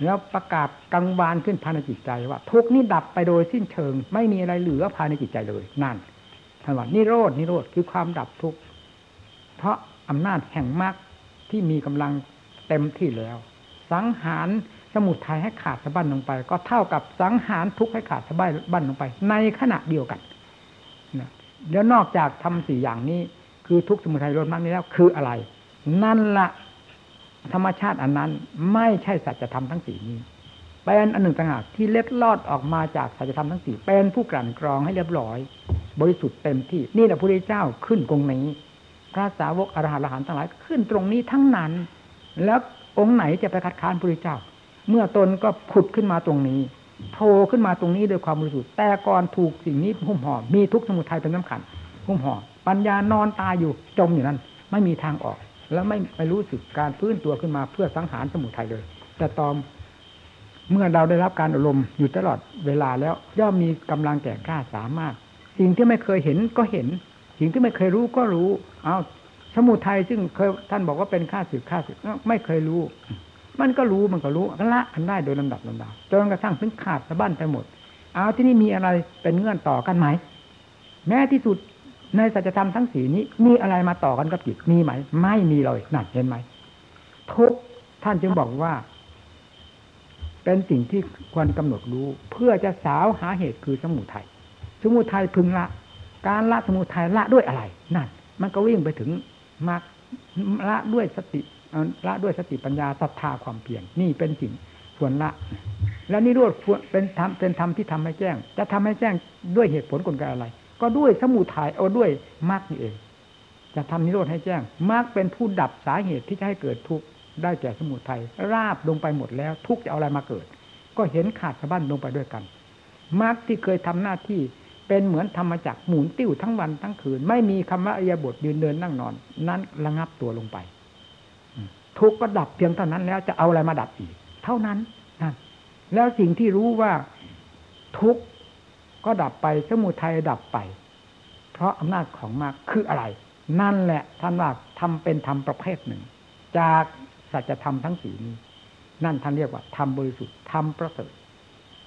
แล้วประกาศกังวานขึ้นภายในจิตใจว่า ทุกนี้ดับไปโดยสิ้นเชิง ไม่มีอะไรเหลือภายในจิตใจเลยนั่นท่านว่านิโรดนิโรธคือความดับทุกข์เพราะอำนาจแห่งมรรคที่มีกำลังเต็มที่แล้ว สังหารสมุทัยให้ขาดสะบั้นลงไป ก็เท่ากับสังหารทุกข์ให้ขาดสะบั้นลงไป ในขณะเดียวกัน แล้วนอกจากทำสี่อย่างนี้ คือทุกสมุทัยลดมากนี้แล้วคืออะไร นั่นละธรรมชาติอันนั้นไม่ใช่สัจธรรมทั้งสี่นี้เป็นอันหนึ่งต่างหากที่เล็ดลอดออกมาจากสัจธรรมทั้งสี่เป็นผู้กลั่นกรองให้เรียบร้อย บริสุทธิ์เต็มที่นี่แหละพระพุทธเจ้าขึ้นตรงนี้พระสาวกอรหันต์อรหันต์ทั้งหลายขึ้นตรงนี้ทั้งนั้น แล้วองค์ไหนจะไปคัดค้านพระพุทธเจ้า เมื่อตนก็ขุดขึ้นมาตรงนี้ โผล่ขึ้นมาตรงนี้โดยความบริสุทธิ์แต่ก่อนถูกสิ่งนี้หุ้มห่อมีทุกสมุทัยเป็นสำคัญหุ้มห่อปัญญานอนตายอยู่จมอยู่นั้น ไม่มีทางออก แล้วไม่ไม่รู้สึกการฟื้นตัวขึ้นมาเพื่อสังหารสมุทัยเลย แต่ตอนเมื่อเราได้รับการอารมณ์อยู่ตลอดเวลาแล้วย่อมมีกำลังแก่กล้าสามารถ สิ่งที่ไม่เคยเห็นก็เห็น สิ่งที่ไม่เคยรู้ก็รู้ เอาสมุทัยซึ่งเคยท่านบอกว่าเป็นข้าศึกข้าศึกไม่เคยรู้ มันก็รู้มันก็รู้ละกันได้โดยลำดับลำดับจนกระทั่งถึงขาดสะบั้นไปหมด เอาที่นี่มีอะไรเป็นเงื่อนต่อกันไหม แม้ที่สุดในสัจธรรมทั้งสีนี้มีอะไรมาต่อกันกับจิตมีไหม ไม่มีเลยนั่นเห็นไหมทุกท่านจึงบอกว่า เป็นสิ่งที่ควรกำหนดรู้ เพื่อจะสาวหาเหตุคือสมุทัยสมุทัยพึงละ การละสมุทัยละด้วยอะไรนั่นมันก็วิ่งไปถึงมรรคละด้วยสติ ละด้วยสติปัญญาศรัทธาความเพียรนี่เป็นสิ่งควรละ และนี่รวดเป็นธรรมเป็นธรรมที่ทำให้แจ้ง จะทำให้แจ้งด้วยเหตุผลกลไกอะไร ก็ด้วยสมุทัยเอาด้วยมรรคนี่เอง จะทำนิโรธให้แจ้งมรรคเป็นผู้ดับสาเหตุที่จะให้เกิดทุกข์ได้แก่สมุทัยราบลงไปหมดแล้ว ทุกข์จะเอาอะไรมาเกิด ก็เห็นขาดสะบั้นลงไปด้วยกันมรรคที่เคยทำหน้าที่เป็นเหมือนธรรมจักรหมุนติ้วทั้งวันทั้งคืน ไม่มีคำว่าอริยบทยืนเดินนั่งนอน นั้นระงับตัวลงไป ทุกข์ก็ดับเพียงเท่านั้นแล้วจะเอาอะไรมาดับอีก เท่านั้นนะแล้วสิ่งที่รู้ว่าทุกข์ก็ดับไปสมุทัยดับไป เพราะอำนาจของมรรคคืออะไร นั่นแหละท่านว่าทำเป็นธรรมประเภทหนึ่ง จากสัจธรรมทั้งสี่นี้ นั่นท่านเรียกว่าธรรมบริสุทธิ์ธรรมประเสริฐ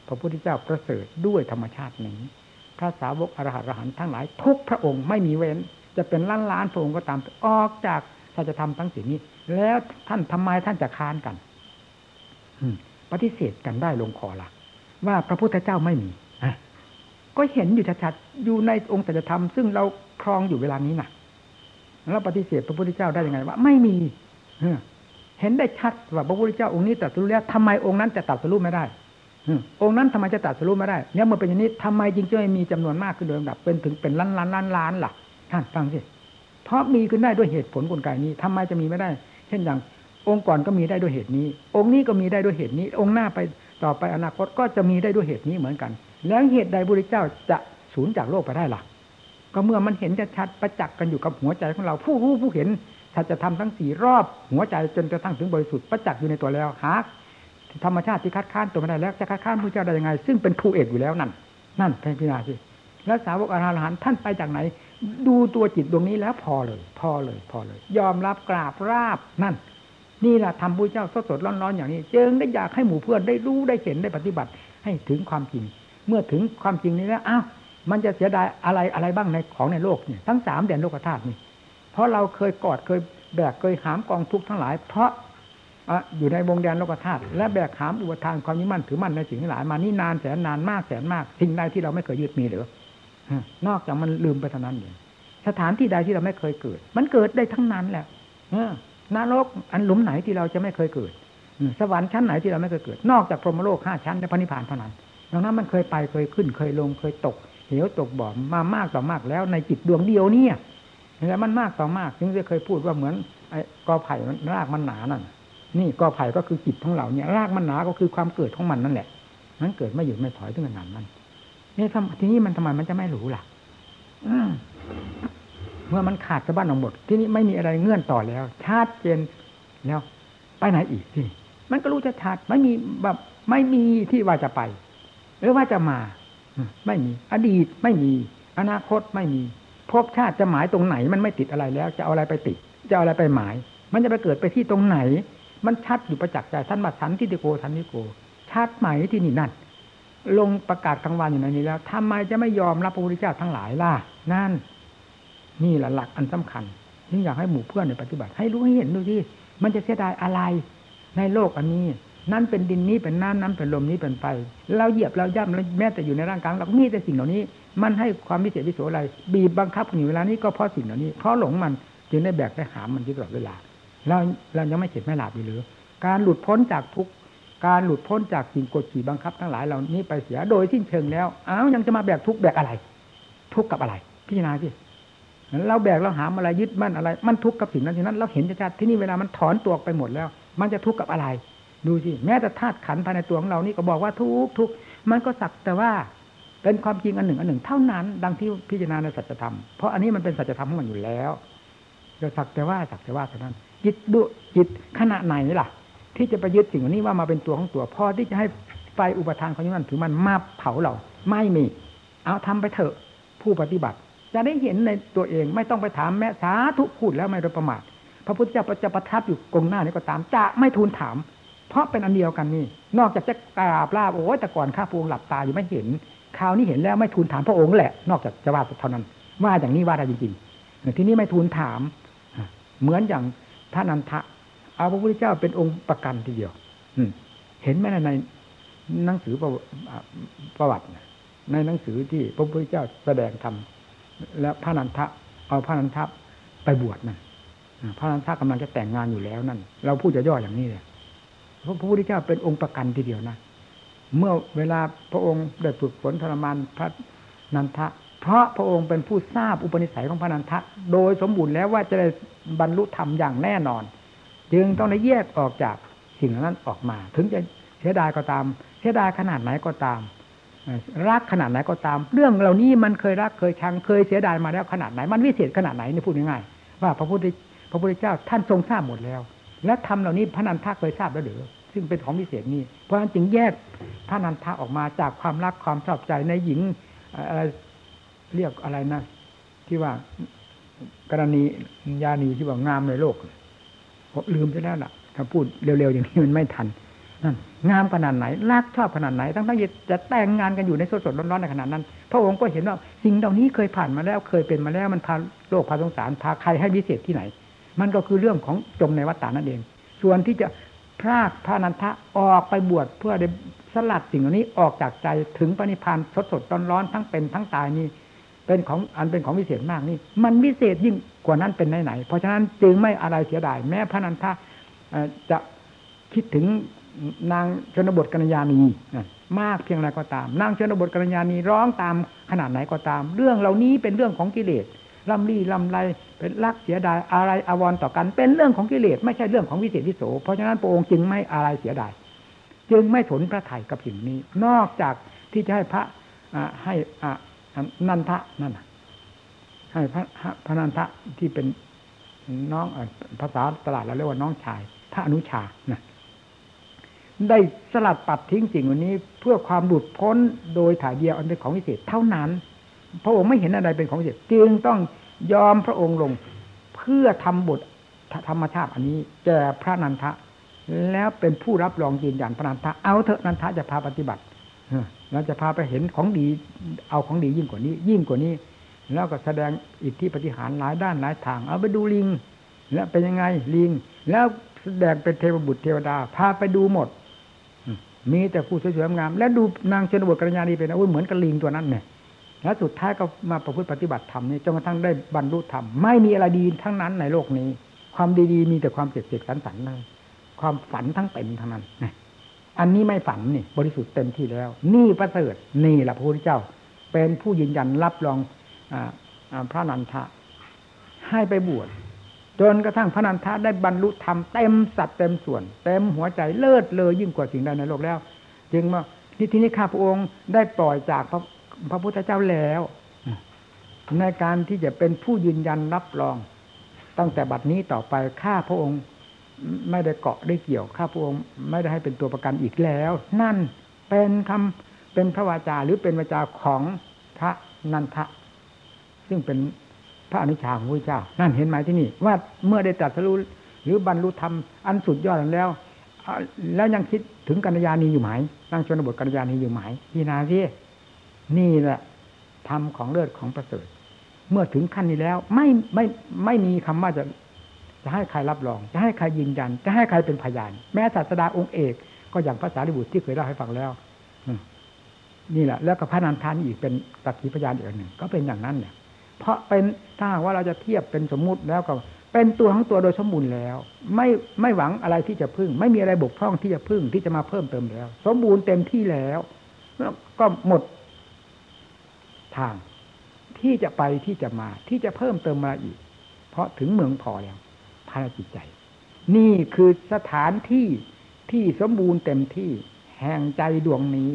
พระพุทธเจ้าประเสริฐด้วยธรรมชาตินี้พระสาวกอรหัตอรหันทั้งหลาย ทุกพระองค์ไม่มีเว้น จะเป็นล้านล้านพระองค์ก็ตามออกจากสัจธรรมทั้งสี่นี้ แล้วท่านทำไมท่านจะค้านกันอืปฏิเสธกันได้ลงคอละว่าพระพุทธเจ้าไม่มีะก็เห็นอยู่ชัดๆอยู่ในองค์สัจธรรม ซึ่งเราครองอยู่เวลานี้นะแล้วปฏิเสธพระพุทธเจ้าได้ยังไงว่าไม่มีเห็นได้ชัดว่าพระพุทธเจ้าองค์นี้ตรัสรู้แล้วทำไมองค์นั้นจะตรัสรู้ไม่ได้องค์นั้นทำไมจะตรัสรู้ไม่ได้เนี่ยเมื่อเป็นอย่างนี้ทำไมจริงจะม่มีจำนวนมากขึ้นโดยลำดับเป็นถึงเป็นล้านล้านล้านล้านล่ะท่านฟังสิเพราะมีขึ้นได้ด้วยเหตุผลกลไกนี้ทำไมจะมีไม่ได้ เช่นอย่างองค์ก่อนก็มีได้ด้วยเหตุนี้ องค์นี้ก็มีได้ด้วยเหตุนี้ องค์หน้าไปต่อไปอนาคตก็จะมีได้ด้วยเหตุนี้เหมือนกัน แล้วเหตุใดพระพุทธเจ้าจะสูญจากโลกไปได้ล่ะ ก็เมื่อมันเห็นจะชัดประจักษ์กันอยู่กับหัวใจของเรา ผู้รู้ผู้เห็นสัจธรรมทั้งสี่รอบหัวใจจนกระทั่งถึงบริสุทธิ์ประจักษ์อยู่ในตัวแล้วหาธรรมชาติที่คัดค้านตัวไม่ได้แล้วจะคัดค้านพระเจ้าได้ยังไง ซึ่งเป็นครูเอกอยู่แล้วนั่น นั่นเป็นพิจารณาสิแล้วสาวกอรหันท่านไปจากไหน ดูตัวจิตดวงนี้แล้วพอเลย พอเลย พอเลย ยอมรับกราบราบนั่น นี่แหละทำพระเจ้าสดสดร้อนๆอย่างนี้จึงได้อยากให้หมู่เพื่อนได้รู้ได้เห็นได้ปฏิบัติให้ถึงความจริง เมื่อถึงความจริงนี้แล้วอ้าวมันจะเสียดายอะไรอะไรบ้างในของในโลกนี่ทั้งสามแดนโลกธาตุนี่เพราะเราเคยกอดเคยแบกเคยหามกองทุกข์ทั้งหลาย เพราะอะอยู่ในวงแดนโลกธาตุและแบกหามอุปทานความยึดมั่นถือมั่นในสิ่งทั้งหลายมานี่นานแสนนานมากแสนมากสิ่งใดที่เราไม่เคยยึดมีหรือ นอกจากมันลืมไปเท่านั้นเองสถานที่ใดที่เราไม่เคยเกิด มันเกิดได้ทั้งนั้นแหละนรกอันหลุมไหนที่เราจะไม่เคยเกิดสวรรค์ชั้นไหนที่เราไม่เคยเกิด นอกจากพรหมโลกห้าชั้นในพระนิพพานเท่านั้นดังนั้นมันเคยไปเคยขึ้นเคยลงเคยตกเหวตกบ่อมามากต่อมากแล้วในจิตดวงเดียวเนี่ยแล้วมันมากต่อมากถึงจะเคยพูดว่าเหมือนไอ้กอไผ่มันรากมันหนานั่นนี่กอไผ่ก็คือจิตของเราเนี่ย รากมันหนาก็คือความเกิดของมันนั่นแหละ มันเกิดไม่หยุดไม่ถอยถึงขนาดนั้น นี่ทีนี้มันทำไมมันจะไม่รู้ล่ะเมื่อมันขาดสะบั้นออกหมด ที่นี้ไม่มีอะไรเงื่อนต่อแล้วชาติเจนแล้ว ไปไหนอีกที่มันก็รู้จะชัดไม่มีแบบไม่มีที่ว่าจะไป หรือว่าจะมาไม่มี อดีตไม่มี อนาคตไม่มีภพชาติจะหมายตรงไหน มันไม่ติดอะไรแล้ว จะเอาอะไรไปติด จะเอาอะไรไปหมาย มันจะไปเกิดไปที่ตรงไหน มันชัดอยู่ประจักษ์ใจท่านมาสันทิฏฐิโกสันทิโกชัดไหมที่นี่นั่น ลงประกาศกลางวันอยู่ในนี้แล้วทำไมจะไม่ยอมรับพระพุทธเจ้าทั้งหลายล่ะ นั่น นี่แหละหลักอันสำคัญที่อยากให้หมู่เพื่อนในปฏิบัติ ให้รู้ให้เห็นดูที่มันจะเสียดายอะไรในโลกอันนี้ นั่นเป็นดินนี้เป็นน้ำนั้นเป็นลมนี้เป็นไฟเราเหยียบเราย่ำเราแม้แต่อยู่ในร่างกายเรามีแต่สิ่งเหล่านี้ มันให้ความพิเศษวิโสอะไรบีบบังคับอยู่เวลานี้ก็เพราะสิ่งเหล่านี้เพราะหลงมันจึงได้แบกได้หามมันตลอดเวลาเราเรายังไม่เจ็บไม่หลับอยู่หรือ การหลุดพ้นจากทุก การหลุดพ้นจากสิ่งกดขี่บังคับทั้งหลายเหล่านี้ไปเสียโดยสิ้นเชิงแล้วอ้าวยังจะมาแบกทุกแบกอะไร ทุกกับอะไร พิจารณาสิเราแบกเราหามอะไรยึดมั่นอะไร มันทุกข์กับสิ่งนั้นที่นั้น เราเห็นชัดๆที่นี่เวลามันถอนตัวไปหมดแล้ว มันจะทุกข์กับอะไร ดูสิแม้แต่ธาตุขันภายในตัวของเรานี่ก็บอกว่าทุกทุกมันก็สักแต่ว่าเป็นความจริงอันหนึ่งอันหนึ่ง เท่านั้น ดังที่พิจารณาในสัจธรรมเพราะอันนี้มันเป็นสัจธรรมของมันอยู่แล้วจะสักแต่ว่าสักแต่ว่าเท่านั้นจิตดุจิตขณะไหนล่ะ ที่จะไปยึดสิ่งนี้ว่ามาเป็นตัวของตัวพอที่จะให้ไฟอุปทานของนั้นถือมันมาเผาเราไม่มี เอาทำไปเถอะผู้ปฏิบัติ จะได้เห็นในตัวเองไม่ต้องไปถามแม่สาธุพูดแล้วไม่โดยประมาทพระพุทธเจ้าจะประทับอยู่กงหน้านี้ก็ตามจะไม่ทูลถาม เพราะเป็นอันเดียวกันนี่ นอกจากจะกราบลาบโอ้ยแต่ก่อนข้าพระองหลับตาอยู่ไม่เห็นคราวนี้เห็นแล้วไม่ทูลถามพระองค์แหละ นอกจากจะว่าเท่านั้น ว่าอย่างนี้ว่าได้จริงๆที่นี้ไม่ทูลถาม เหมือนอย่างพระนันทะ เอาพระพุทธเจ้าเป็นองค์ประกันทีเดียวอืเห็นไหมในหนังสือประวัติในหนังสือที่พระพุทธเจ้าแสดงธรรมแล้วพระนันทะเอาพระนันทะไปบวชนั่นพระนันทะกำลังจะแต่งงานอยู่แล้วนั่น เราพูดจะย่ออย่างนี้เลยพระพุทธเจ้าเป็นองค์ประกันทีเดียวนะเมื่อเวลาพระองค์ได้ฝึกฝนทรมานพระนันทะ เพราะพระองค์เป็นผู้ทราบอุปนิสัยของพระนันทะ โดยสมบูรณ์แล้วว่าจะได้บรรลุธรรมอย่างแน่นอน จึงต้องได้แยกออกจากสิ่งนั้นออกมา ถึงจะเสียดายก็ตาม เสียดายขนาดไหนก็ตาม รักขนาดไหนก็ตาม เรื่องเหล่านี้มันเคยรักเคยชังเคยเสียดายมาแล้วขนาดไหน มันวิเศษขนาดไหนนี่พูดง่ายๆว่าพระพุทธพระพุทธเจ้าท่านทรงทราบหมดแล้ว และทำเหล่านี้พระนันทาเคยทราบแล้วหรือซึ่งเป็นของพิเศษนี่เพราะฉะนั้นจึงแยกพระนันทะออกมาจากความรักความชอบใจในหญิงอะไรเรียกอะไรนะที่ว่ากรณียานีที่ว่างามในโลก ลืมไปแล้วล่ะ ถ้าพูดเร็วๆอย่างนี้มันไม่ทันนั่นงามขนาดไหนรักชอบขนาดไหน ทั้งทั้งจะแต่งงานกันอยู่ในสดสดร้อนๆในขนาดนั้น พระองค์ก็เห็นว่าสิ่งเหล่านี้เคยผ่านมาแล้วเคยเป็นมาแล้วมันพาโลกพาสงสารพาใครให้วิเศษที่ไหน มันก็คือเรื่องของจมในวัฏฏานั่นเอง ส่วนที่จะพรากพระนันทะออกไปบวชเพื่อได้สลัดสิ่งเหล่านี้ออกจากใจถึงปณิพานสดสดร้อนๆทั้งเป็นทั้งตายนี่เป็นของอันเป็นของวิเศษมากนี่ มันวิเศษยิ่ง กว่านั้นเป็นไหนๆเพราะฉะนั้นจึงไม่อะไรเสียดายแม้พระนันทะจะคิดถึงนางชนบทกัญญาณีมากเพียงไรก็ตาม นางชนบทกัญญาณีร้องตามขนาดไหนก็ตาม เรื่องเหล่านี้เป็นเรื่องของกิเลสลำลี่ลำไรเป็นรักเสียดายอะไรอาวรต่อกัน เป็นเรื่องของกิเลสไม่ใช่เรื่องของวิเศษวิโสเพราะฉะนั้นพระองค์จึงไม่อะไรเสียดายจึงไม่สนพระไถ่กับสิ่งนี้ นอกจากที่จะให้พระให้นันทะนั่น ให้พระพระนันทะที่เป็นน้องภาษาตลาดเราเรียกว่าน้องชาย พระอนุชานะได้สลัดปัดทิ้งสิ่งวันนี้ เพื่อความหลุดพ้นโดยถ่ายเดียวอันเป็นของวิเศษเท่านั้น พระองค์ไม่เห็นอะไรเป็นของวิเศษจึงต้องยอมพระองค์ลงเพื่อทำบทธรรมชาติอันนี้แก่พระนันทะ แล้วเป็นผู้รับรองยืนยันพระนันทะเอาเถอะนันทะจะพาปฏิบัติเราจะพาไปเห็นของดี เอาของดียิ่งกว่านี้ ยิ่งกว่านี้ แล้วก็แสดงอิทธิปฏิหารหลายด้านหลายทาง เอาไปดูลิง แล้วเป็นยังไงลิง แล้วแสดงเป็นเทวบุตรเทวดา พาไปดูหมด มีแต่ผู้สวยๆงาม และดูนางชนบทกัญญาณีเป็นอุ้ยเหมือนกับลิงตัวนั้นเนี่ยแล้วสุดท้ายก็มาประพฤติปฏิบัติธรรมนี่จนกระทั่งได้บรรลุธรรมไม่มีอะไรดีทั้งนั้นในโลกนี้ ความดีๆ มีแต่ความเจ็บเจ็บสันสันนั่นความฝันทั้งเป็นทั้งนั้นอันนี้ไม่ฝันนี่ บริสุทธิ์เต็มที่แล้ว นี่ประเสริฐนี่แหละพระพุทธเจ้า เป็นผู้ยืนยันรับรอง พระนันทะ ให้ไปบวชจนกระทั่งพระนันทะได้บรรลุธรรมเต็มสัดเต็มส่วน เต็มหัวใจเลิศเลยยิ่งกว่าสิ่งใดในโลกแล้ว จึงว่าที่ที่นี้ข้าพระองค์ได้ปล่อยจากพระพระพุทธเจ้าแล้ว ในการที่จะเป็นผู้ยืนยันรับรอง ตั้งแต่บัดนี้ต่อไปข้าพระองค์ไม่ได้เกาะได้เกี่ยวข้าพระองค์ไม่ได้ให้เป็นตัวประกันอีกแล้ว นั่นเป็นคำเป็นพระวาจาหรือเป็นวาจาของพระนันทะ ซึ่งเป็นพระอนุชาของพระเจ้า นั่นเห็นไหมที่นี่ ว่าเมื่อได้ตรัสรู้หรือบรรลุธรรมอันสุดยอดแล้ว แล้วยังคิดถึงกัญญาณีอยู่ไหมนั่งชนบทกัญญาณีอยู่ไหมพี่นาสินี่แหละธรรมของเลิศของประเสริฐ เมื่อถึงขั้นนี้แล้วไม่ไม่ไม่มีคำว่าจะจะให้ใครรับรอง จะให้ใครยืนยัน จะให้ใครเป็นพยาน แม้ศาสดาองค์เอก ก็อย่างภาษาลิบุตรที่เคยเล่าให้ฟังแล้วนี่แหละ แล้วก็พระนันทานอีกเป็นตักขีพยานอีกหนึ่ง ก็เป็นอย่างนั้นเนี่ย เพราะเป็นถ้าว่าเราจะเทียบเป็นสมมุติแล้วก็เป็นตัวของตัวโดยสมบูรณ์แล้ว ไม่ไม่หวังอะไรที่จะพึ่ง ไม่มีอะไรบกพร่องที่จะพึ่งที่จะมาเพิ่มเติมแล้ว สมบูรณ์เต็มที่แล้วก็หมดทาง ที่จะไปที่จะมา ที่จะเพิ่มเติมมาอีก เพราะถึงเมืองพอแล้วภายในจิตใจ นี่คือสถานที่ที่สมบูรณ์เต็มที่ แห่งใจดวงนี้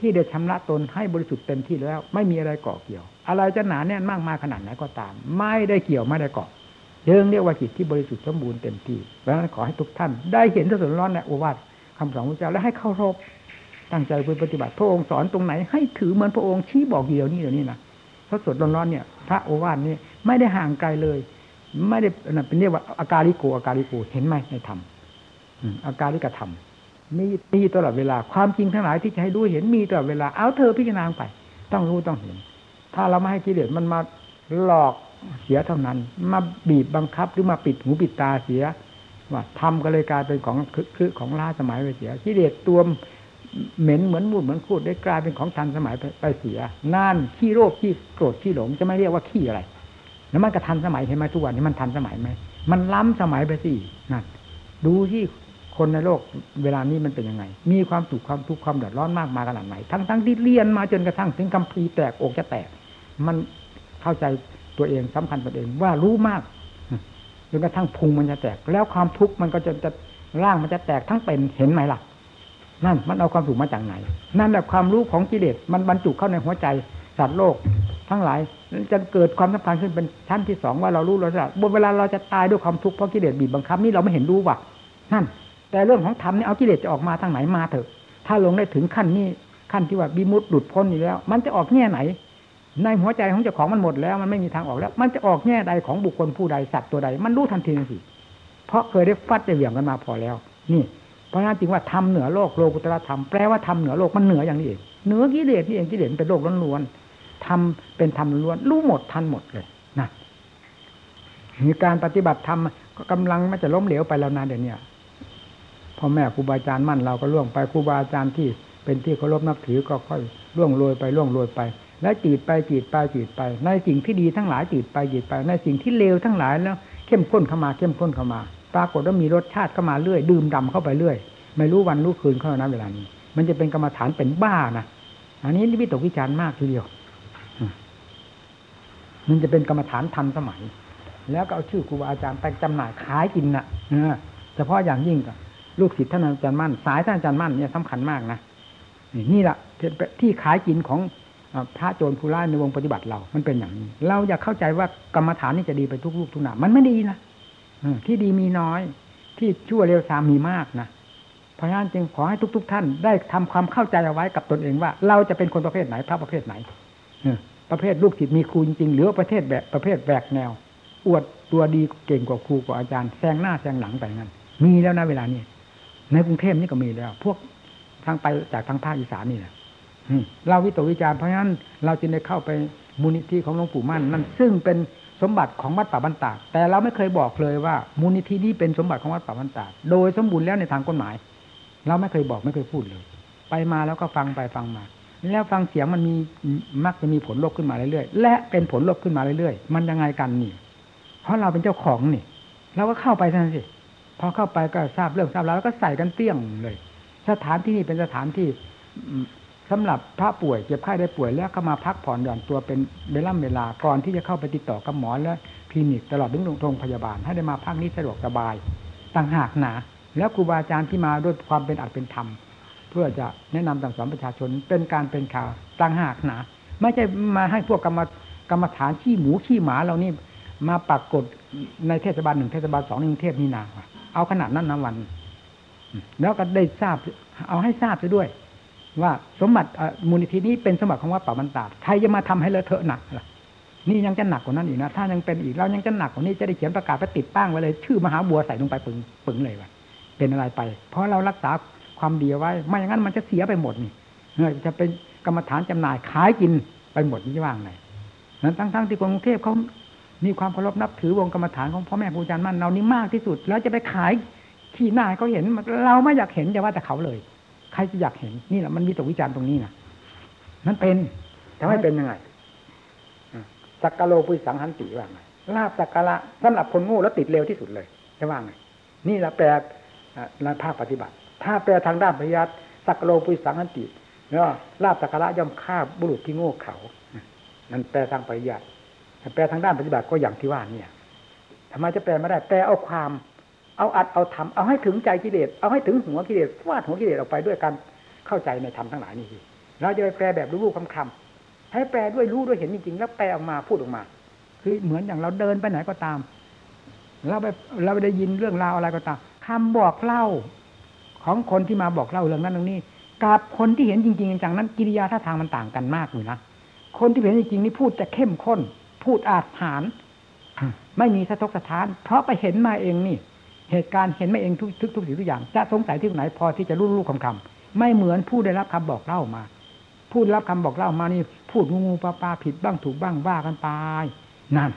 ที่ได้ชำระตนให้บริสุทธิ์เต็มที่แล้ว ไม่มีอะไรเกาะเกี่ยว อะไรจะหนาแน่นมากมาขนาดไหนก็ตาม ไม่ได้เกี่ยวไม่ได้เกาะเรื่องเรียกว่าจิตที่บริสุทธิ์สมบูรณ์เต็มที่เพราะฉะนั้นขอให้ทุกท่าน ได้เห็นสดร้อนในโอวาทคำสอนพระเจ้าและให้เข้ารบตั้งใจปฏิบัติพระองค์สอนตรงไหน ให้ถือเหมือนพระองค์ชี้บอกเดียวนี่เดี๋ยวนี้นะพระสดร้อนๆเนี่ย พระโอวาทนี่ไม่ได้ห่างไกลเลย ไม่ได้เป็นเรียกว่าอาการิโกอาการิโกเห็นไหมในธรรมอาการิกธรรม มีมีตลอดเวลาความจริงทั้งหลายที่จะให้ดูเห็นมีตลอดเวลาเอาเธอพิจารณาไป ต้องรู้ต้องเห็น ถ้าเราไม่ให้กิเลสมันมาหลอกเสียเท่านั้น มาบีบบังคับหรือมาปิดหูปิดตาเสียว่าทำก็เลยกลายเป็นของคือของล้าสมัยไปเสียกิเลสตัวเหม็นเหมือนมูดเหมือนคูดได้กลายเป็นของทันสมัยไปเสียนั่นขี้โรคขี้โกรธขี้หลงจะไม่เรียกว่าขี้อะไรแล้วมันก็ทันสมัยเห็นไหมทุกวันนี้มันทันสมัยไหมมันล้ำสมัยไปสินั่นดูที่ คนในโลกเวลานี้มันเป็นยังไง มีความสุขความทุกข์ความเดือดร้อนมากมาขนาดไหน ทั้งทั้งที่เรียนมาจนกระทั่งถึงคำพีแตกอกจะแตก มันเข้าใจตัวเองสำคัญตัวเองว่ารู้มากจนกระทั่งพุงมันจะแตก แล้วความทุกข์มันก็จะจะร่างมันจะแตกทั้งเป็นเห็นไหมล่ะ นั่นมันเอาความสุขมาจากไหน นั่นแหละความรู้ของกิเลสมันบรรจุเข้าในหัวใจสัตว์โลก ทั้งหลายจะเกิดความสำคัญขึ้นเป็นชั้นที่สองว่าเรารู้เราจะบนเวลาเราจะตายด้วยความทุกข์เพราะกิเลสบีบบังคับนี่เราไม่เห็นรู้ว่ะนั่น แต่เรื่องของธรรมนี่เอากิเลสจะออกมาทางไหนมาเถอะ ถ้าลงได้ถึงขั้นนี้ขั้นที่ว่าบิมุตหลุดพ้นอยู่แล้ว มันจะออกแง่ไหน ในหัวใจของเจ้าของมันหมดแล้ว มันไม่มีทางออกแล้ว มันจะออกแง่ใดของบุคคลผู้ใดสัตว์ตัวใด มันรู้ทันทีสิเพราะเคยได้ฟัดได้เหวี่ยงกันมาพอแล้ว นี่เพราะงั้นจริงว่าทำเหนือโลกโลกุตระธรรมแปลว่าทำเหนือโลกมันเหนืออย่างนี้เองเหนือกิเลสนี่เองกิเลสเป็นโลกล้วนๆทำเป็นธรรมล้วนรู้หมดทันหมดเลยนะมีการปฏิบัติธรรมก็กำลังมันจะล้มเหลวไปแล้วนะเดี๋ยวนี้ พ่อแม่ครูบาอาจารย์มั่นเราก็ล่วงไปครูบาอาจารย์ที่เป็นที่เคารพนับถือก็ค่อยล่วงโรยไปล่วงโรยไป แล้วจืดไปจืดไปจืดไป ในสิ่งที่ดีทั้งหลายจืดไปจืดไป ในสิ่งที่เลวทั้งหลายแล้ว เข้มข้นเข้ามาเข้มข้นเข้ามา ปรากฏว่ามีรสชาติเข้ามาเรื่อย ดื่มดำเข้าไปเรื่อย ไม่รู้วันรู้คืนเข้านะเวลานี้ มันจะเป็นกรรมฐานเป็นบ้านะอันนี้วิตกวิจารณ์มากทีเดียวมันจะเป็นกรรมฐานทันสมัย แล้วก็เอาชื่อครูบาอาจารย์ไปจำหน่ายขายกินนะ่ะเฉพาะอย่างยิ่งกับ ลูกศิษย์ท่านอาจารย์มั่น สายท่านอาจารย์มั่นเนี่ยสำคัญมากนะนี่แหละที่ขายกินของพระโจรผู้ร้ายในวงปฏิบัติเรา มันเป็นอย่างนี้ เราอยากเข้าใจว่ากรรมฐานนี่จะดีไปทุกลูกทุกนามมันไม่ดีนะที่ดีมีน้อย ที่ชั่วเร็วสามมีมากนะเพราะฉะนั้นจึงขอให้ทุก ๆ ท่านได้ทำความเข้าใจเอาไว้กับตนเองว่า เราจะเป็นคนประเภทไหนพระประเภทไหนประเภทลูกศิษย์มีครูจริงๆหรือประเภทแบบประเภทแบกแนว อวดตัวดีเก่งกว่าครูกว่าอาจารย์แซงหน้าแซงหลังไปงั้นมีแล้วนะเวลานี้ ในกรุงเทพนี่ก็มีแล้ว พวกทางไปจากทางภาคอีสานนี่แหละเราวิตกวิจารเพราะฉะนั้นเราจึงได้เข้าไปมูลนิธิของหลวงปู่มั่นนั่นซึ่งเป็นสมบัติของวัดป่าบันตาแต่เราไม่เคยบอกเลยว่า มูลนิธินี้เป็นสมบัติของวัดป่าบันตาโดยสมบูรณ์แล้วในทางกฎหมาย เราไม่เคยบอกไม่เคยพูดเลย ไปมาแล้วก็ฟังไปฟังมา แล้วฟังเสียงมันมีมักจะมีผลลบขึ้นมาเรื่อยๆและเป็นผลลบขึ้นมาเรื่อยๆ มันยังไงกันนี่ เพราะเราเป็นเจ้าของนี่ เราก็เข้าไปท่านสิ พอเข้าไปก็ทราบเรื่องทราบแล้วก็ใส่กันเตี้ยงเลย สถานที่นี่เป็นสถานที่สำหรับพระป่วยเจ็บไข้ได้ป่วยแล้วก็มาพักผ่อนหย่อนตัวเป็นเวลาเวลาก่อนที่จะเข้าไปติดต่อกับหมอและคลินิกตลอดถึงโรงพยาบาลให้ได้มาพักนี้สะดวกสบายต่างหากหนาแล้วครูบาอาจารย์ที่มาด้วยความเป็นอัตเป็นธรรม เพื่อจะแนะนำสั่งสอนประชาชนเป็นการเป็นข่าวต่างหากหนาไม่ใช่มาให้พวกกรรมกรรมฐานขี้หมูขี้หมาเรานี่มาปรากฏในเทศบาลหนึ่งเทศบาลสองในกรุงเทพนี่นา เอาขนาดนั้นนะวัน แล้วก็ได้ทราบ เอาให้ทราบซะด้วย ว่าสมบัติมูลนิธินี้เป็นสมบัติของวัดป่าบรรดาใครจะมาทำให้เลอะเทอะหนักล่ะนี่ยังจะหนักกว่านั้นอีกนะถ้ายังเป็นอีกเรายังจะหนักกว่านี้จะได้เขียนประกาศไปติดป้างไว้เลย ชื่อมหาบัวใส่ลงไปปึงปึงเลยว่าเป็นอะไรไป เพราะเรารักษาความดีไว้ ไม่อย่างนั้นมันจะเสียไปหมดนี่จะเป็นกรรมฐานจำหน่ายขายกินไปหมดนี่ว่างไงนั้นทั้งๆที่กรุงเทพเขา มีความเคารพนับถือวงกรรมฐานของพ่อแม่ครูอาจารย์มั่นเรานี่มากที่สุด แล้วจะไปขายที่หน้าเขาเห็นเราไม่อยากเห็นจะว่าแต่เขาเลย ใครจะอยากเห็นนี่แหละมันมีตกวิจารณ์ตรงนี้นะนั่นเป็นแต่ไม่เป็นยังไงสักกะโลปุสังหันติว่าไงลาบสักกะละสำหรับคนโง่แล้วติดเร็วที่สุดเลยจะว่าไงนี่แหละแปลในภาคปฏิบัติ ถ้าแปลทางด้านพยัติสักกะโลปุสังหันติแล้วลาบสักกะละย่อมฆ่าบุรุษที่โง่เขานั่นแปลทางปริยัติ แปลทางด้านปฏิบัติก็อย่างที่ว่าเนี่ยทำไมจะแปลไม่ได้แปลเอาความ เอาอัดเอาทำเอาให้ถึงใจกิเลสเอาให้ถึงหัวกิเลสฟาดหัวกิเลสออกไปด้วยการเข้าใจในธรรมทั้งหลายนี่เราจะไปแปลแบบรู้ๆคำให้แปลด้วยรู้ด้วยเห็นจริงๆแล้วแปลออกมาพูดออกมา คือเหมือนอย่างเราเดินไปไหนก็ตามเราไปเราไปได้ยินเรื่องราวอะไรก็ตามคำบอกเล่า ของคนที่มาบอกเล่าเรื่องนั้นเรื่องนี้กับคนที่เห็นจริง ๆ จังนั้นกิริยาท่าทางมันต่างกันมากเลยนะคนที่เห็นจริงๆนี่พูดจะเข้มข้น พูดอาถรรพ์ไม่มีสะทกสะท้าน เพราะไปเห็นมาเองนี่ เหตุการณ์เห็นมาเองทุกทุกทุกสิ่งทุกอย่าง จะสงสัยที่ไหนพอที่จะรู้รู้คำคำไม่เหมือนผู้ได้รับคำบอกเล่ามาผู้รับคำบอกเล่ามานี่ พูดงูงูปลาปลาผิดบ้างถูกบ้างว่ากันไปนั่น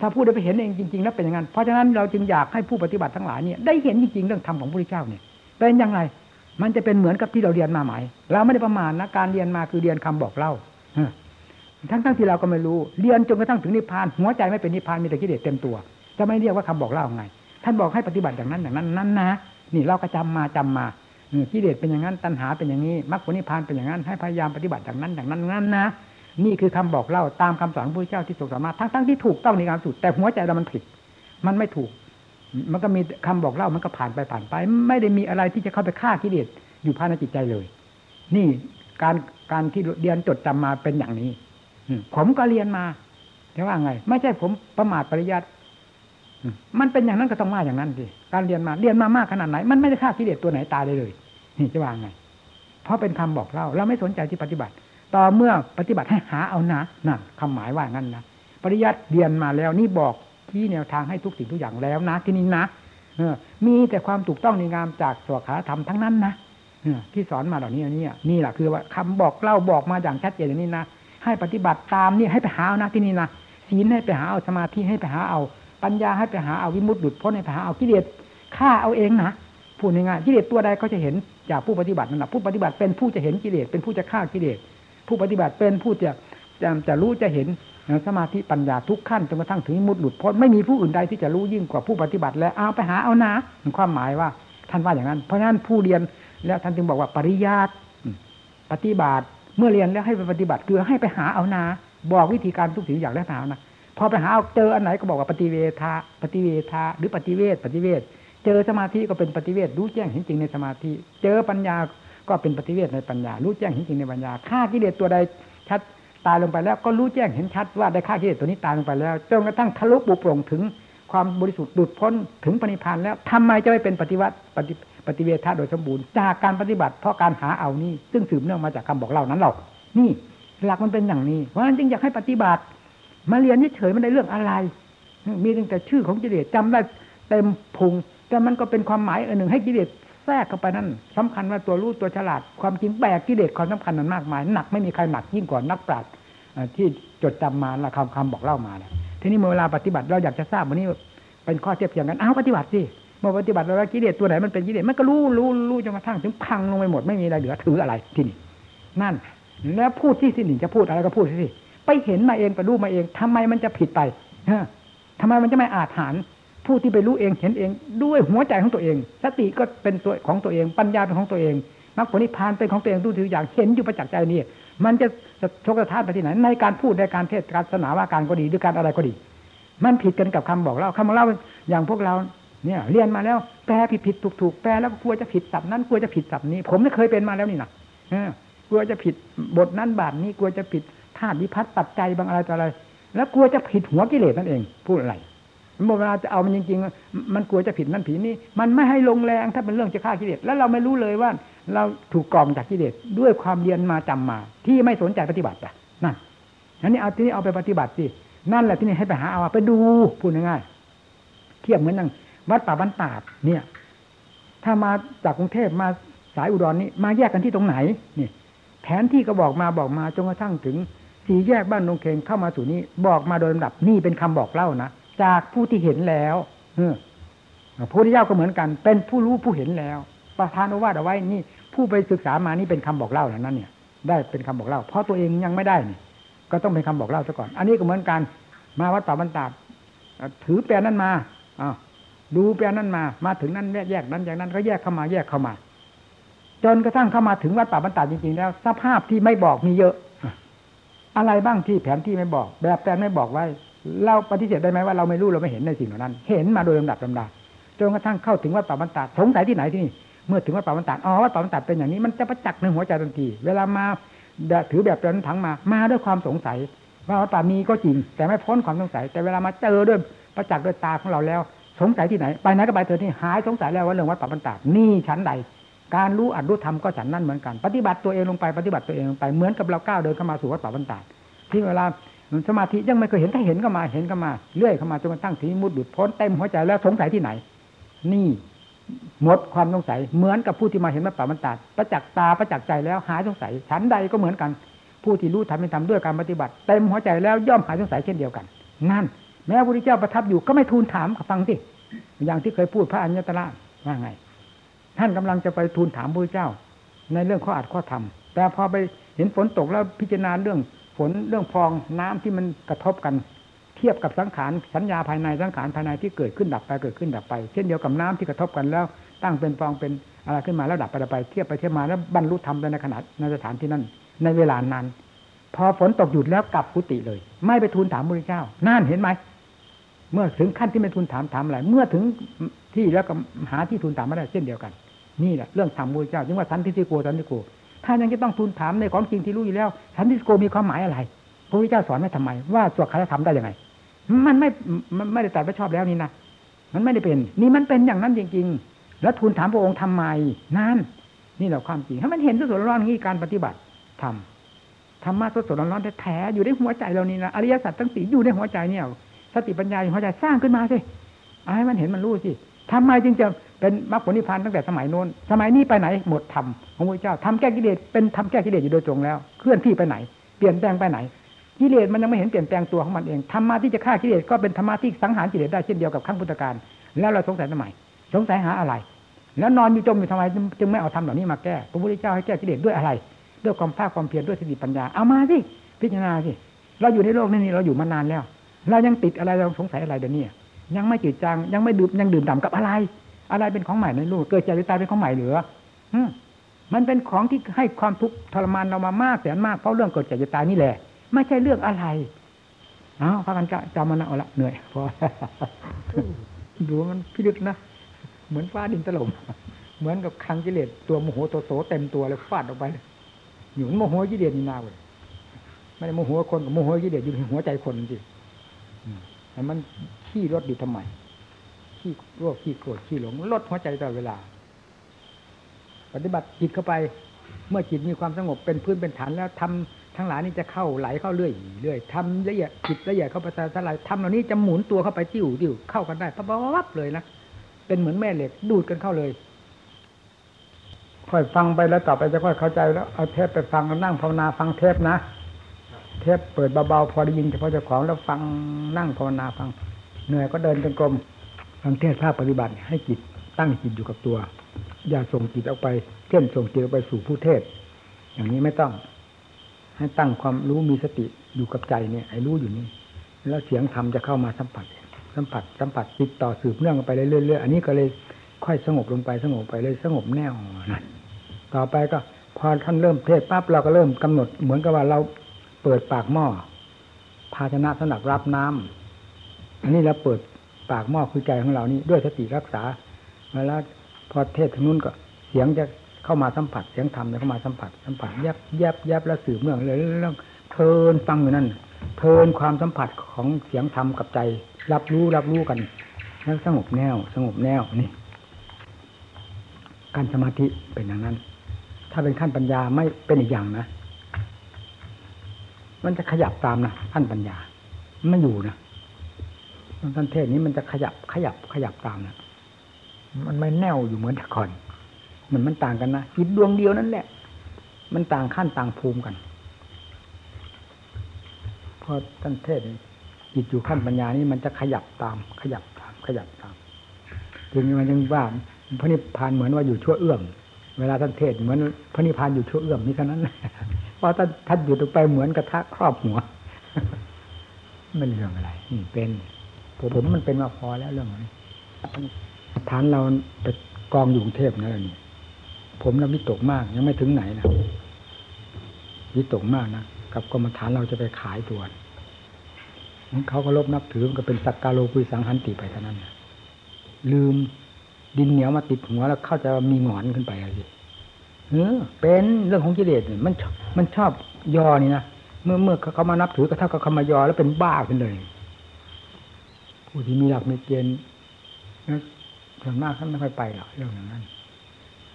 ถ้าพูดได้ไปเห็นเองจริงๆแล้วเป็นอย่างนั้น เพราะฉะนั้นเราจึงอยากให้ผู้ปฏิบัติทั้งหลายเนี่ยได้เห็นจริงๆเรื่องธรรมของพระพุทธเจ้าเนี่ยเป็นยังไงมันจะเป็นเหมือนกับที่เราเรียนมาไหมเราไม่ได้ประมาณนะการเรียนมาคือเรียนคำบอกเล่า ทั้งทั้งที่เราก็ไม่รู้ เรียนจนกระทั่งถึงนิพพาน หัวใจไม่เป็นนิพพานมีแต่กิเลสเต็มตัว จะไม่เรียกว่าคำบอกเล่าไง ท่านบอกให้ปฏิบัติอย่างนั้นอย่างนั้นนั้นนะ นี่เราก็จำมาจำมากิเลสเป็นอย่างนั้น ตัณหาเป็นอย่างนี้ มรรคผลนิพพานเป็นอย่างนั้น ให้พยายามปฏิบัติอย่างนั้นอย่างนั้นนั้นนะ นี่คือคำบอกเล่าตามคำสอนพระพุทธเจ้าที่ทรงสอนมาทั้งทั้งที่ถูกต้องในการสุด แต่หัวใจเรามันผิด มันไม่ถูก มันก็มีคำบอกเล่ามันก็ผ่านไปผ่านไป ไม่ได้มีอะไรที่จะเข้าไปฆ่ากิเลสอยู่ภายในจิตใจเลย นี่การการที่เรียนจดจำมาเป็นอย่างนี้ ผมก็เรียนมาแต่ว่าไง ไม่ใช่ผมประมาทปริยัติอืมมันเป็นอย่างนั้นก็ต้องว่าอย่างนั้นสิการเรียนมาเรียนมามากขนาดไหน มันไม่ได้ฆ่ากิเลสตัวไหนตายเลยเลยนี่จะว่าไง เพราะเป็นคำบอกเล่าเราไม่สนใจที่ปฏิบัติ ต่อเมื่อปฏิบัติให้หาเอานะนั่นคำหมายว่างั้นนะปริยัติเรียนมาแล้วนี่บอกที่แนวทางให้ทุกสิ่งทุกอย่างแล้วนะ ที่นี่นะเออ มีแต่ความถูกต้องในงามจากสวขาธรรมทั้งนั้นนะเออที่สอนมาเหล่านี้นี่นี่แหละคือว่าคำบอกเล่าบอกมาอย่างชัดเจนอย่างนี้นะ ให้ปฏิบัติตามนี่ให้ไปหาเอานะที่นี่นะศีลให้ไปหาเอาสมาธิให้ไปหาเอา ปัญญาให้ไปหาเอาวิมุตติหลุดพ้นให้ไปหาเอากิเลสฆ่าเอาเองนะพูดง่ายๆกิเลสตัวใดก็จะเห็นจากผู้ปฏิบัตินั่นแหละผู้ปฏิบัติเป็นผู้จะเห็นกิเลสเป็นผู้จะฆ่ากิเลสผู้ปฏิบัติเป็นผู้จะจะจะรู้จะเห็นสมาธิปัญญาทุกขั้นจนกระทั่งถึงมุตติหลุดพ้นไม่มีผู้อื่นใดที่จะรู้ยิ่งกว่าผู้ปฏิบัติ แล้วเอาไปหาเอานะความหมายว่าท่านว่าอย่างนั้น เพราะฉะนั้นผู้เรียนแล้วท่านจึงบอกว่าปริยัติปฏิบัติ เมื่อเรียนแล้วให้ไปปฏิบัติคือให้ไปหาเอานะบอกวิธีการทุกสิ่งอย่างแล้วหานะพอไปหาเอาเจออันไหนก็บอกว่าปฏิเวทาปฏิเวทาหรือปฏิเวทปฏิเวทเจอสมาธิก็เป็นปฏิเวทรู้แจ้งเห็นจริงในสมาธิ เจอปัญญาก็เป็นปฏิเวทในปัญญา รู้แจ้งเห็นจริงในปัญญาฆ่ากิเลสตัวใดชัดตายลงไปแล้วก็รู้แจ้งเห็นชัดว่าได้ฆ่ากิเลสตัวนี้ตายลงไปแล้วจนกระทั่งทะลุปุโปร่งถึงความบริสุทธิ์ดุดพ้นถึงปณิพานแล้วทำไมจะไม่เป็นปฏิวัติปฏิ ปฏิเวทธาโดยสมบูรณ์จากการปฏิบัติเพราะการหาเอานี่ซึ่งสืบเนื่องมาจากคำบอกเล่านั้นเรานี่หลักมันเป็นอย่างนี้เพราะฉะนั้นจึงอยากให้ปฏิบัติ มาเรียนเฉยๆมันได้เรื่องอะไร มีตั้งแต่ชื่อของกิเลสจำได้เต็มพุงแต่มันก็เป็นความหมายอันหนึ่งให้กิเลสแทรกเข้าไปนั่นสำคัญว่าตัวรู้ตัวฉลาด ความจริงแบกกิเลสความสำคัญนั้นมากมายหนักไม่มีใครหนักยิ่งกว่านักปราชญ์ที่จดจำมาละคำคำบอกเล่ามาทีนี้เมื่อเวลาปฏิบัติเราอยากจะทราบวันนี้เป็นข้อเทียบเทียงกันอ้าวปฏิบัติสิ เมื่อปฏิบัติแล้วกิเลสตัวไหนมันเป็นกิเลสมันก็รู้รู้รู้จนกระทั่งถึงพังลงไปหมดไม่มีอะไรเหลือถืออะไรที่นี่นั่น แล้วพูดที่ที่หนึ่งจะพูดอะไรก็พูดสิไปเห็นมาเองไปรู้มาเองทำไมมันจะผิดไปทำไมมันจะไม่อาจหารผู้ที่ไปรู้เองเห็นเอง ด้วยหัวใจของตัวเอง สติก็เป็นตัวของตัวเอง ปัญญาเป็นของตัวเองมรรคผลนิพพานเป็นของตัวเองทุกอย่างเห็นอยู่ประจักษ์ใจนี่มันจะชกกระทาไปที่ไหนในการพูดในการเทศการศาสนาว่าการก็ดีหรือการอะไรก็ดี มันผิดกันกับคำบอกเล่าคำบอกเล่าอย่างพวกเรา เนี่ย เรียนมาแล้วแปลผิดผิดถูกถูกแปลแล้วกลัวจะผิดสับนั้นกลัวจะผิดสับนี้ ผมไม่เคยเป็นมาแล้วนี่นะกลัวจะผิดบทนั้นบาทนี้กลัวจะผิดธาตุวิพัฒน์ปัจจัยบางอะไรต่ออะไร แล้วกลัวจะผิดหัวกิเลสนั่นเอง พูดอะไรเมื่อเวลาจะเอามันจริงๆ มันกลัวจะผิดนั่นผิดนี่ มันไม่ให้ลงแรงถ้าเป็นเรื่องจะฆ่ากิเลส แล้วเราไม่รู้เลยว่า เราถูกกล่อมจากกิเลสด้วยความเรียนมาจำมา ที่ไม่สนใจปฏิบัติอะนั่นอันนี้เอาที่นี้เอาไปปฏิบัติสิ นั่นแหละที่นี่ให้ไปหาเอาไปดูพูดง่ายๆ เทียบเหมือนนั่ง วัดป่าบ้านตาดเนี่ย ถ้ามาจากกรุงเทพมาสายอุดรนี้มาแยกกันที่ตรงไหนนี่แผนที่ก็บอกมาบอกมาจนกระทั่งถึงสี่แยกบ้านนงเคงเข้ามาสู่นี้ บอกมาโดยลำดับนี่เป็นคำบอกเล่านะจากผู้ที่เห็นแล้วเออพระพุทธเจ้าก็เหมือนกัน เป็นผู้รู้ผู้เห็นแล้ว ประธานอวาดเอาไว้นี่ ผู้ไปศึกษามานี่เป็นคำบอกเล่าแล้วนั้นเนี่ย ได้เป็นคำบอกเล่า เพราะตัวเองยังไม่ได้นี่ก็ต้องเป็นคำบอกเล่าซะก่อน อันนี้ก็เหมือนกัน มาวัดป่าบรรดาถือแปลนั้นมาอ้าว ดูแปนั้นมา มาถึงนั้นแยกนั้นอย่างนั้นก็แยกเข้ามาแยกเข้ามา จนกระทั่งเข้ามาถึงวัดป่าบรรดาจริงๆ แล้ว สภาพที่ไม่บอกมีเยอะ อะไรบ้างที่แผนที่ไม่บอก แบบแปลนไม่บอกไว้ เราปฏิเสธได้ไหมว่าเราไม่รู้เราไม่เห็นในสิ่งเหล่านั้น เห็นมาโดยลำดับลำดาจนกระทั่งเข้าถึงวัดป่าบรรดาสงสัยที่ไหนที่นี่เมื่อถึงวัดป่าบรรดาอ๋อวัดป่าบรรดาเป็นอย่างนี้มันจะประจักษ์ในหัวใจทันที เวลามาถือแบบนั้นถังมา มาด้วยความสงสัยว่าวัดป่ามีก็จริง แต่ไม่พ้นความสงสัย แต่เวลามาเจอด้วยประจักษ์ด้วยตาของเราแล้ว สงสัยที่ไหน ไปไหนก็ไปเถอะที่หายสงสัยแล้วว่าเรื่องวัดป่าบรรดานี่ชั้นใด การรู้อัดรู้ทำก็ฉันนั่นเหมือนกัน ปฏิบัติตัวเองลงไปปฏิบัติตัวเองลงไปเหมือนกับเราก้าวเดินเข้ามาสู่วัดป่าบรรดาที่เวลาสมาธิยังไม่เคยเห็นถ้าเห็นก็มาเห็นก็มาเลื่อยเข้ามาจนกระทั่งทีมุดดุดพ้นเต็มหัวใจแล้วสงสัยที่ไหน นี่หมดความสงสัยเหมือนกับผู้ที่มาเห็นมรรคป่ามันตัดประจักษ์ตาประจักษ์ใจแล้วหายสงสัยฉันใดก็เหมือนกัน ผู้ที่รู้ทำเป็นทำด้วยการปฏิบัติ เต็มหัวใจแล้วย่อมหายสงสัยเช่นเดียวกัน นั่น แม้พระพุทธเจ้าประทับอยู่ก็ไม่ทูลถามกับฟังสิอย่างที่เคยพูดพระอัญญตระว่าไง ท่านกำลังจะไปทูลถามพระพุทธเจ้า ในเรื่องข้ออัดข้อธรรมแต่พอไปเห็นฝนตกแล้วพิจารณาเรื่องฝนเรื่องฟองน้ำที่มันกระทบกัน เทียบกับสังขารสัญญาภายในสังขารภายในที่เกิดขึ้นดับไปเกิดขึ้นดับไป เช่นเดียวกับน้ำที่กระทบกันแล้ว ตั้งเป็นฟองเป็นอะไรขึ้นมาแล้วดับไปดับไป เทียบไปเทียบมาแล้วบรรลุธรรมในขณะในสถานที่นั้น ในเวลานั้น พอฝนตกหยุดแล้วกลับกุฏิเลย ไม่ไปทูลถามพระเจ้านั่นเห็นไหม เมื่อถึงขั้นที่ไม่ทูลถามถามอะไรเมื่อถึงที่แล้วก็หาที่ทูลถามไม่ได้เช่นเดียวกัน นี่แหละเรื่องธรรมพระเจ้าจึงว่าสันติโกสันติโกถ้ายังจะต้องทูลถามในของจริงที่รู้อยู่แล้ว สันติโกมีความหมายอะไรพระพุทธเจ้าสอนไว้ทำไม ว่าสวดคาถาธรรมได้ยังไง มันไม่มันไม่ได้ตัดไว้ชอบแล้วนี่นะมันไม่ได้เป็น นี่มันเป็นอย่างนั้นจริง ๆ แล้วทูลถามพระองค์ทำไมนั่นนี่แหละความจริงให้มันเห็นสดๆร้อนๆนี้การปฏิบัติทำธรรมะสดๆร้อนๆแท้ๆอยู่ในหัวใจเรานี่นะอริยสัจทั้งสี่อยู่ในหัวใจเนี่ย สติปัญญาอยู่หัวใจสร้างขึ้นมาสิเอาให้มันเห็นมันรู้สิทำไมจึงจะเป็นมรรคผลนิพพานตั้งแต่สมัยโน้น สมัยนี้ไปไหนหมดธรรมของพระเจ้าทำแก้กิเลสเป็นทำแก้กิเลสอยู่โดยตรงแล้ว เคลื่อนที่ไปไหน เปลี่ยนแปลงไปไหนกิเลสมันยังไม่เห็นเปลี่ยนแปลงตัวของมันเองธรรมะที่จะฆ่ากิเลสก็เป็นธรรมะที่สังหารกิเลสได้เช่นเดียวกับขั้งพุทธการแล้วเราสงสัยทำไมสงสัยหาอะไร แล้วนอนอยู่จมอยู่ทำไมจึงไม่เอาธรรมเหล่านี้มาแก้พระพุทธเจ้าให้แก้กิเลสด้วยอะไร ด้วยความภาคความเพียรด้วยสติปัญญาเอามาสิพิจารณาสิเราอยู่ในโลกนี้เราอยู่มานานแล้ว เรายังติดอะไรเราสงสัยอะไรเดี๋ยวนี้ยังไม่จืดจางยังไม่ดื่มยังดื่มด่ำกับอะไร อะไรเป็นของใหม่ในโลกเกิดจากหรือตายเป็นของใหม่เหรือมันเป็นของที่ให้ความทุกข์ทรมานเรามามากแสนมากเพราะเรื่องเกิดจากจะตายนี่แหละ ไม่ใช่เรื่องอะไรเอาพากันจะจำมันเอาละเหนื่อยพอดูมันพิลึกนะเหมือนฟ้าดินถล่มเหมือนกับคังกิเลสตัวโมโหโตโตเต็มตัวเลยฟาดออกไปอยู่โมโหกิเลสนี่นาเลยไม่ได้โมโหคนกับโมโหกิเลสอยู่ในหัวใจคนจริง แต่มันขี้รถอยู่ทำไมขี้โรคขี้โกรธขี้หลงลดหัวใจตลอดเวลา ปฏิบัติจิตเข้าไป เมื่อจิตมีความสงบเป็นพื้นเป็นฐานแล้วทำทั้งหลายนี่จะเข้าไหลเข้าเรื่อยเรื่อยทำละเอียดจิตละเอียดเข้าไปสลายทำเหล่านี้จะหมุนตัวเข้าไปติ้วติ้วเข้ากันได้ปั๊บปั๊บเลยนะเป็นเหมือนแม่เหล็กดูดกันเข้าเลย ค่อยฟังไปแล้วต่อไปจะค่อยเข้าใจแล้วเอาเทปไปฟังนั่งภาวนาฟังเทปนะ เทปเปิดเบาๆพอได้ยินเฉพาะเจ้าของแล้วฟังนั่งภาวนาฟัง เหนื่อยก็เดินจงกรมฟังเทศภาคปฏิบัติให้จิตตั้งจิตอยู่กับตัว อย่าส่งจิตออกไปเช่นส่งจิตออกไปสู่ผู้เทศ อย่างนี้ไม่ต้อง ให้ตั้งความรู้มีสติอยู่กับใจเนี่ยให้รู้อยู่นี่แล้วเสียงธรรมจะเข้ามาสัมผัส สัมผัสสัมผัสติดต่อสืบเนื่องไปเรื่อยๆอันนี้ก็เลยค่อยสงบลงไปสงบไปเลยสงบแน่วนั่นต่อไปก็พอท่านเริ่มเทศปั๊บเราก็เริ่มกำหนดเหมือนกับว่าเรา เปิดปากหม้อ ภาชนะสำหรับรับน้ำอันนี้เราเปิดปากหม้อคือใจของเรานี่ด้วยสติรักษาแล้วพอเทศทางนู้นก็ เสียงจะเข้ามาสัมผัสเสียงธรรมจะเข้ามาสัมผัสสัมผัสแยบแยบแยบแล้วสืบเนื่องเลยแล้วเพลินฟังอยู่นั่นเพลินความสัมผัสของเสียงธรรมกับใจ รับรู้รับรู้กันแล้วสงบแนว สงบแนวนี่การสมาธิเป็นอย่างนั้น ถ้าเป็นขั้นปัญญาไม่เป็นอีกอย่างนะ มันจะขยับตามนะขั้นปัญญาไม่อยู่นะท่านเทศนี้มันจะขยับขยับขยับตามนะมันไม่แน่วอยู่เหมือนแต่ก่อน มันมันต่างกันนะจิตดวงเดียวนั่นแหละ มันต่างขั้นต่างภูมิกันพอท่านเทศจิตอยู่ขั้นปัญญานี้มันจะขยับตาม ขยับตาม ขยับตามจึงมันยังว่าพระนิพพานเหมือนว่าอยู่ชั่วเอื้อมเวลาท่านเทศเหมือนพระนิพพานอยู่ชั่วเอื้อมนี่เท่านั้น เพราะท่าท่านอยู่ตรงไปเหมือนกระทะครอบหัวไม่เรื่องอะไรนี่เป็นผมมันเป็นมาพอแล้วเรื่องนี้ฐานเราไปกองอยู่กรุงเทพนั่นแหละนี่ผมเราวิตกมากยังไม่ถึงไหนนะวิตกมากนะกับกรรมฐานเราจะไปขายตัวเขาก็ลบนับถือมันก็เป็นสักการโลกุยสังหันติไปเท่านั้นลืมดินเหนียวมาติดหัวแล้วเข้าจะมีหงอนขึ้นไปอะไร เออเป็นเรื่องของกิเลสมันมันชอบยอนี่นะเมื่อเมื่อเขามานับถือก็เท่ากับเขามายอแล้วเป็นบ้าขึ้นเลยผู้ที่มีหลักมีเกณฑ์นะส่วนมากท่านไม่ค่อยไปหรอกเรื่องอย่างนั้น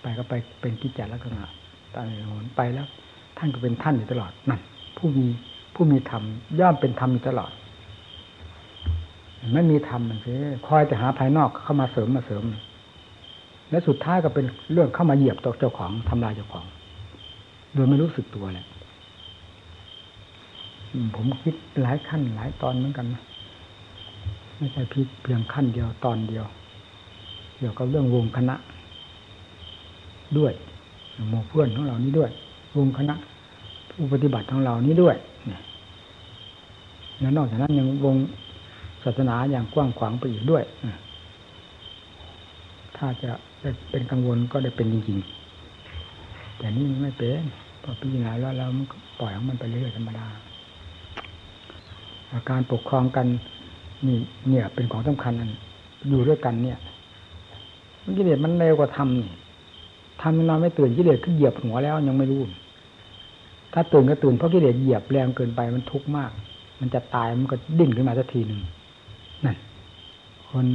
ไปก็ไปเป็นกิจจลักษณะตายหนไปแล้ว ท่านก็เป็นท่านอยู่ตลอดนั่นผู้มีผู้มีธรรมย่อมเป็นธรรมอยู่ตลอดไม่มีธรรมมันสิคอยแต่หาภายนอกเข้ามาเสริมมาเสริม และสุดท้ายก็เป็นเรื่องเข้ามาเหยียบตัวเจ้าของทำลายเจ้าของ โดยไม่รู้สึกตัวแหละผมคิดหลายขั้นหลายตอนเหมือนกันนะไม่ใช่พิเพียงขั้นเดียวตอนเดียว เกี่ยวกับเรื่องวงคณะ ด้วยหมู่เพื่อนของเรานี้ด้วย วงคณะ ผู้ปฏิบัติของเรานี้ด้วยเนี่ยแล้วนอกจากนั้นยังวงศาสนาอย่างกว้างขวางไปอีกด้วย ถ้าจะเป็นกังวลก็ได้เป็นจริงๆแต่นี่ไม่เป็นพอพิจารณาแล้วเราปล่อยของมันไปเรื่อยธรรมดาอาการปกครองกันนี่เนี่ยเป็นของสำคัญอันอยู่ด้วยกันเนี่ยกิเลสมันเร็วกว่าทำนี่ทำนอนไม่ตื่นกิเลสขึ้นเหยียบหัวแล้วยังไม่รู้ ถ้าตื่นก็ตื่นเพราะกิเลสเหยียบแรงเกินไปมันทุกข์มาก มันจะตายมันก็ดิ้นขึ้นมาสักทีหนึ่งนั่นคน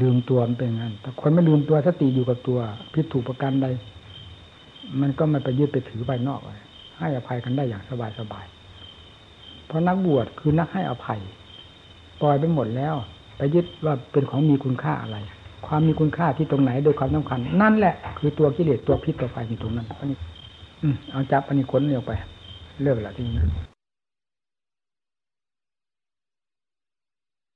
ลืมตัวมันเป็นงั้นแต่คนไม่ลืมตัวสติอยู่กับตัว พิษถูกประกันใดมันก็ไม่ไปยึดไปถือไปนอกเลยให้อภัยกันได้อย่างสบายสบายเพราะนักบวชคือนักให้อภัย ปล่อยไปหมดแล้ว ไปยึดว่าเป็นของมีคุณค่าอะไร ความมีคุณค่าที่ตรงไหนโดยความสำคัญ นั่นแหละ คือตัวกิเลสตัวพิษตัวไฟอยู่ตรงนั้นอันนี้อืมเอาจับอันนี้ขนเนี่ยออกไป เลิกละทีนี้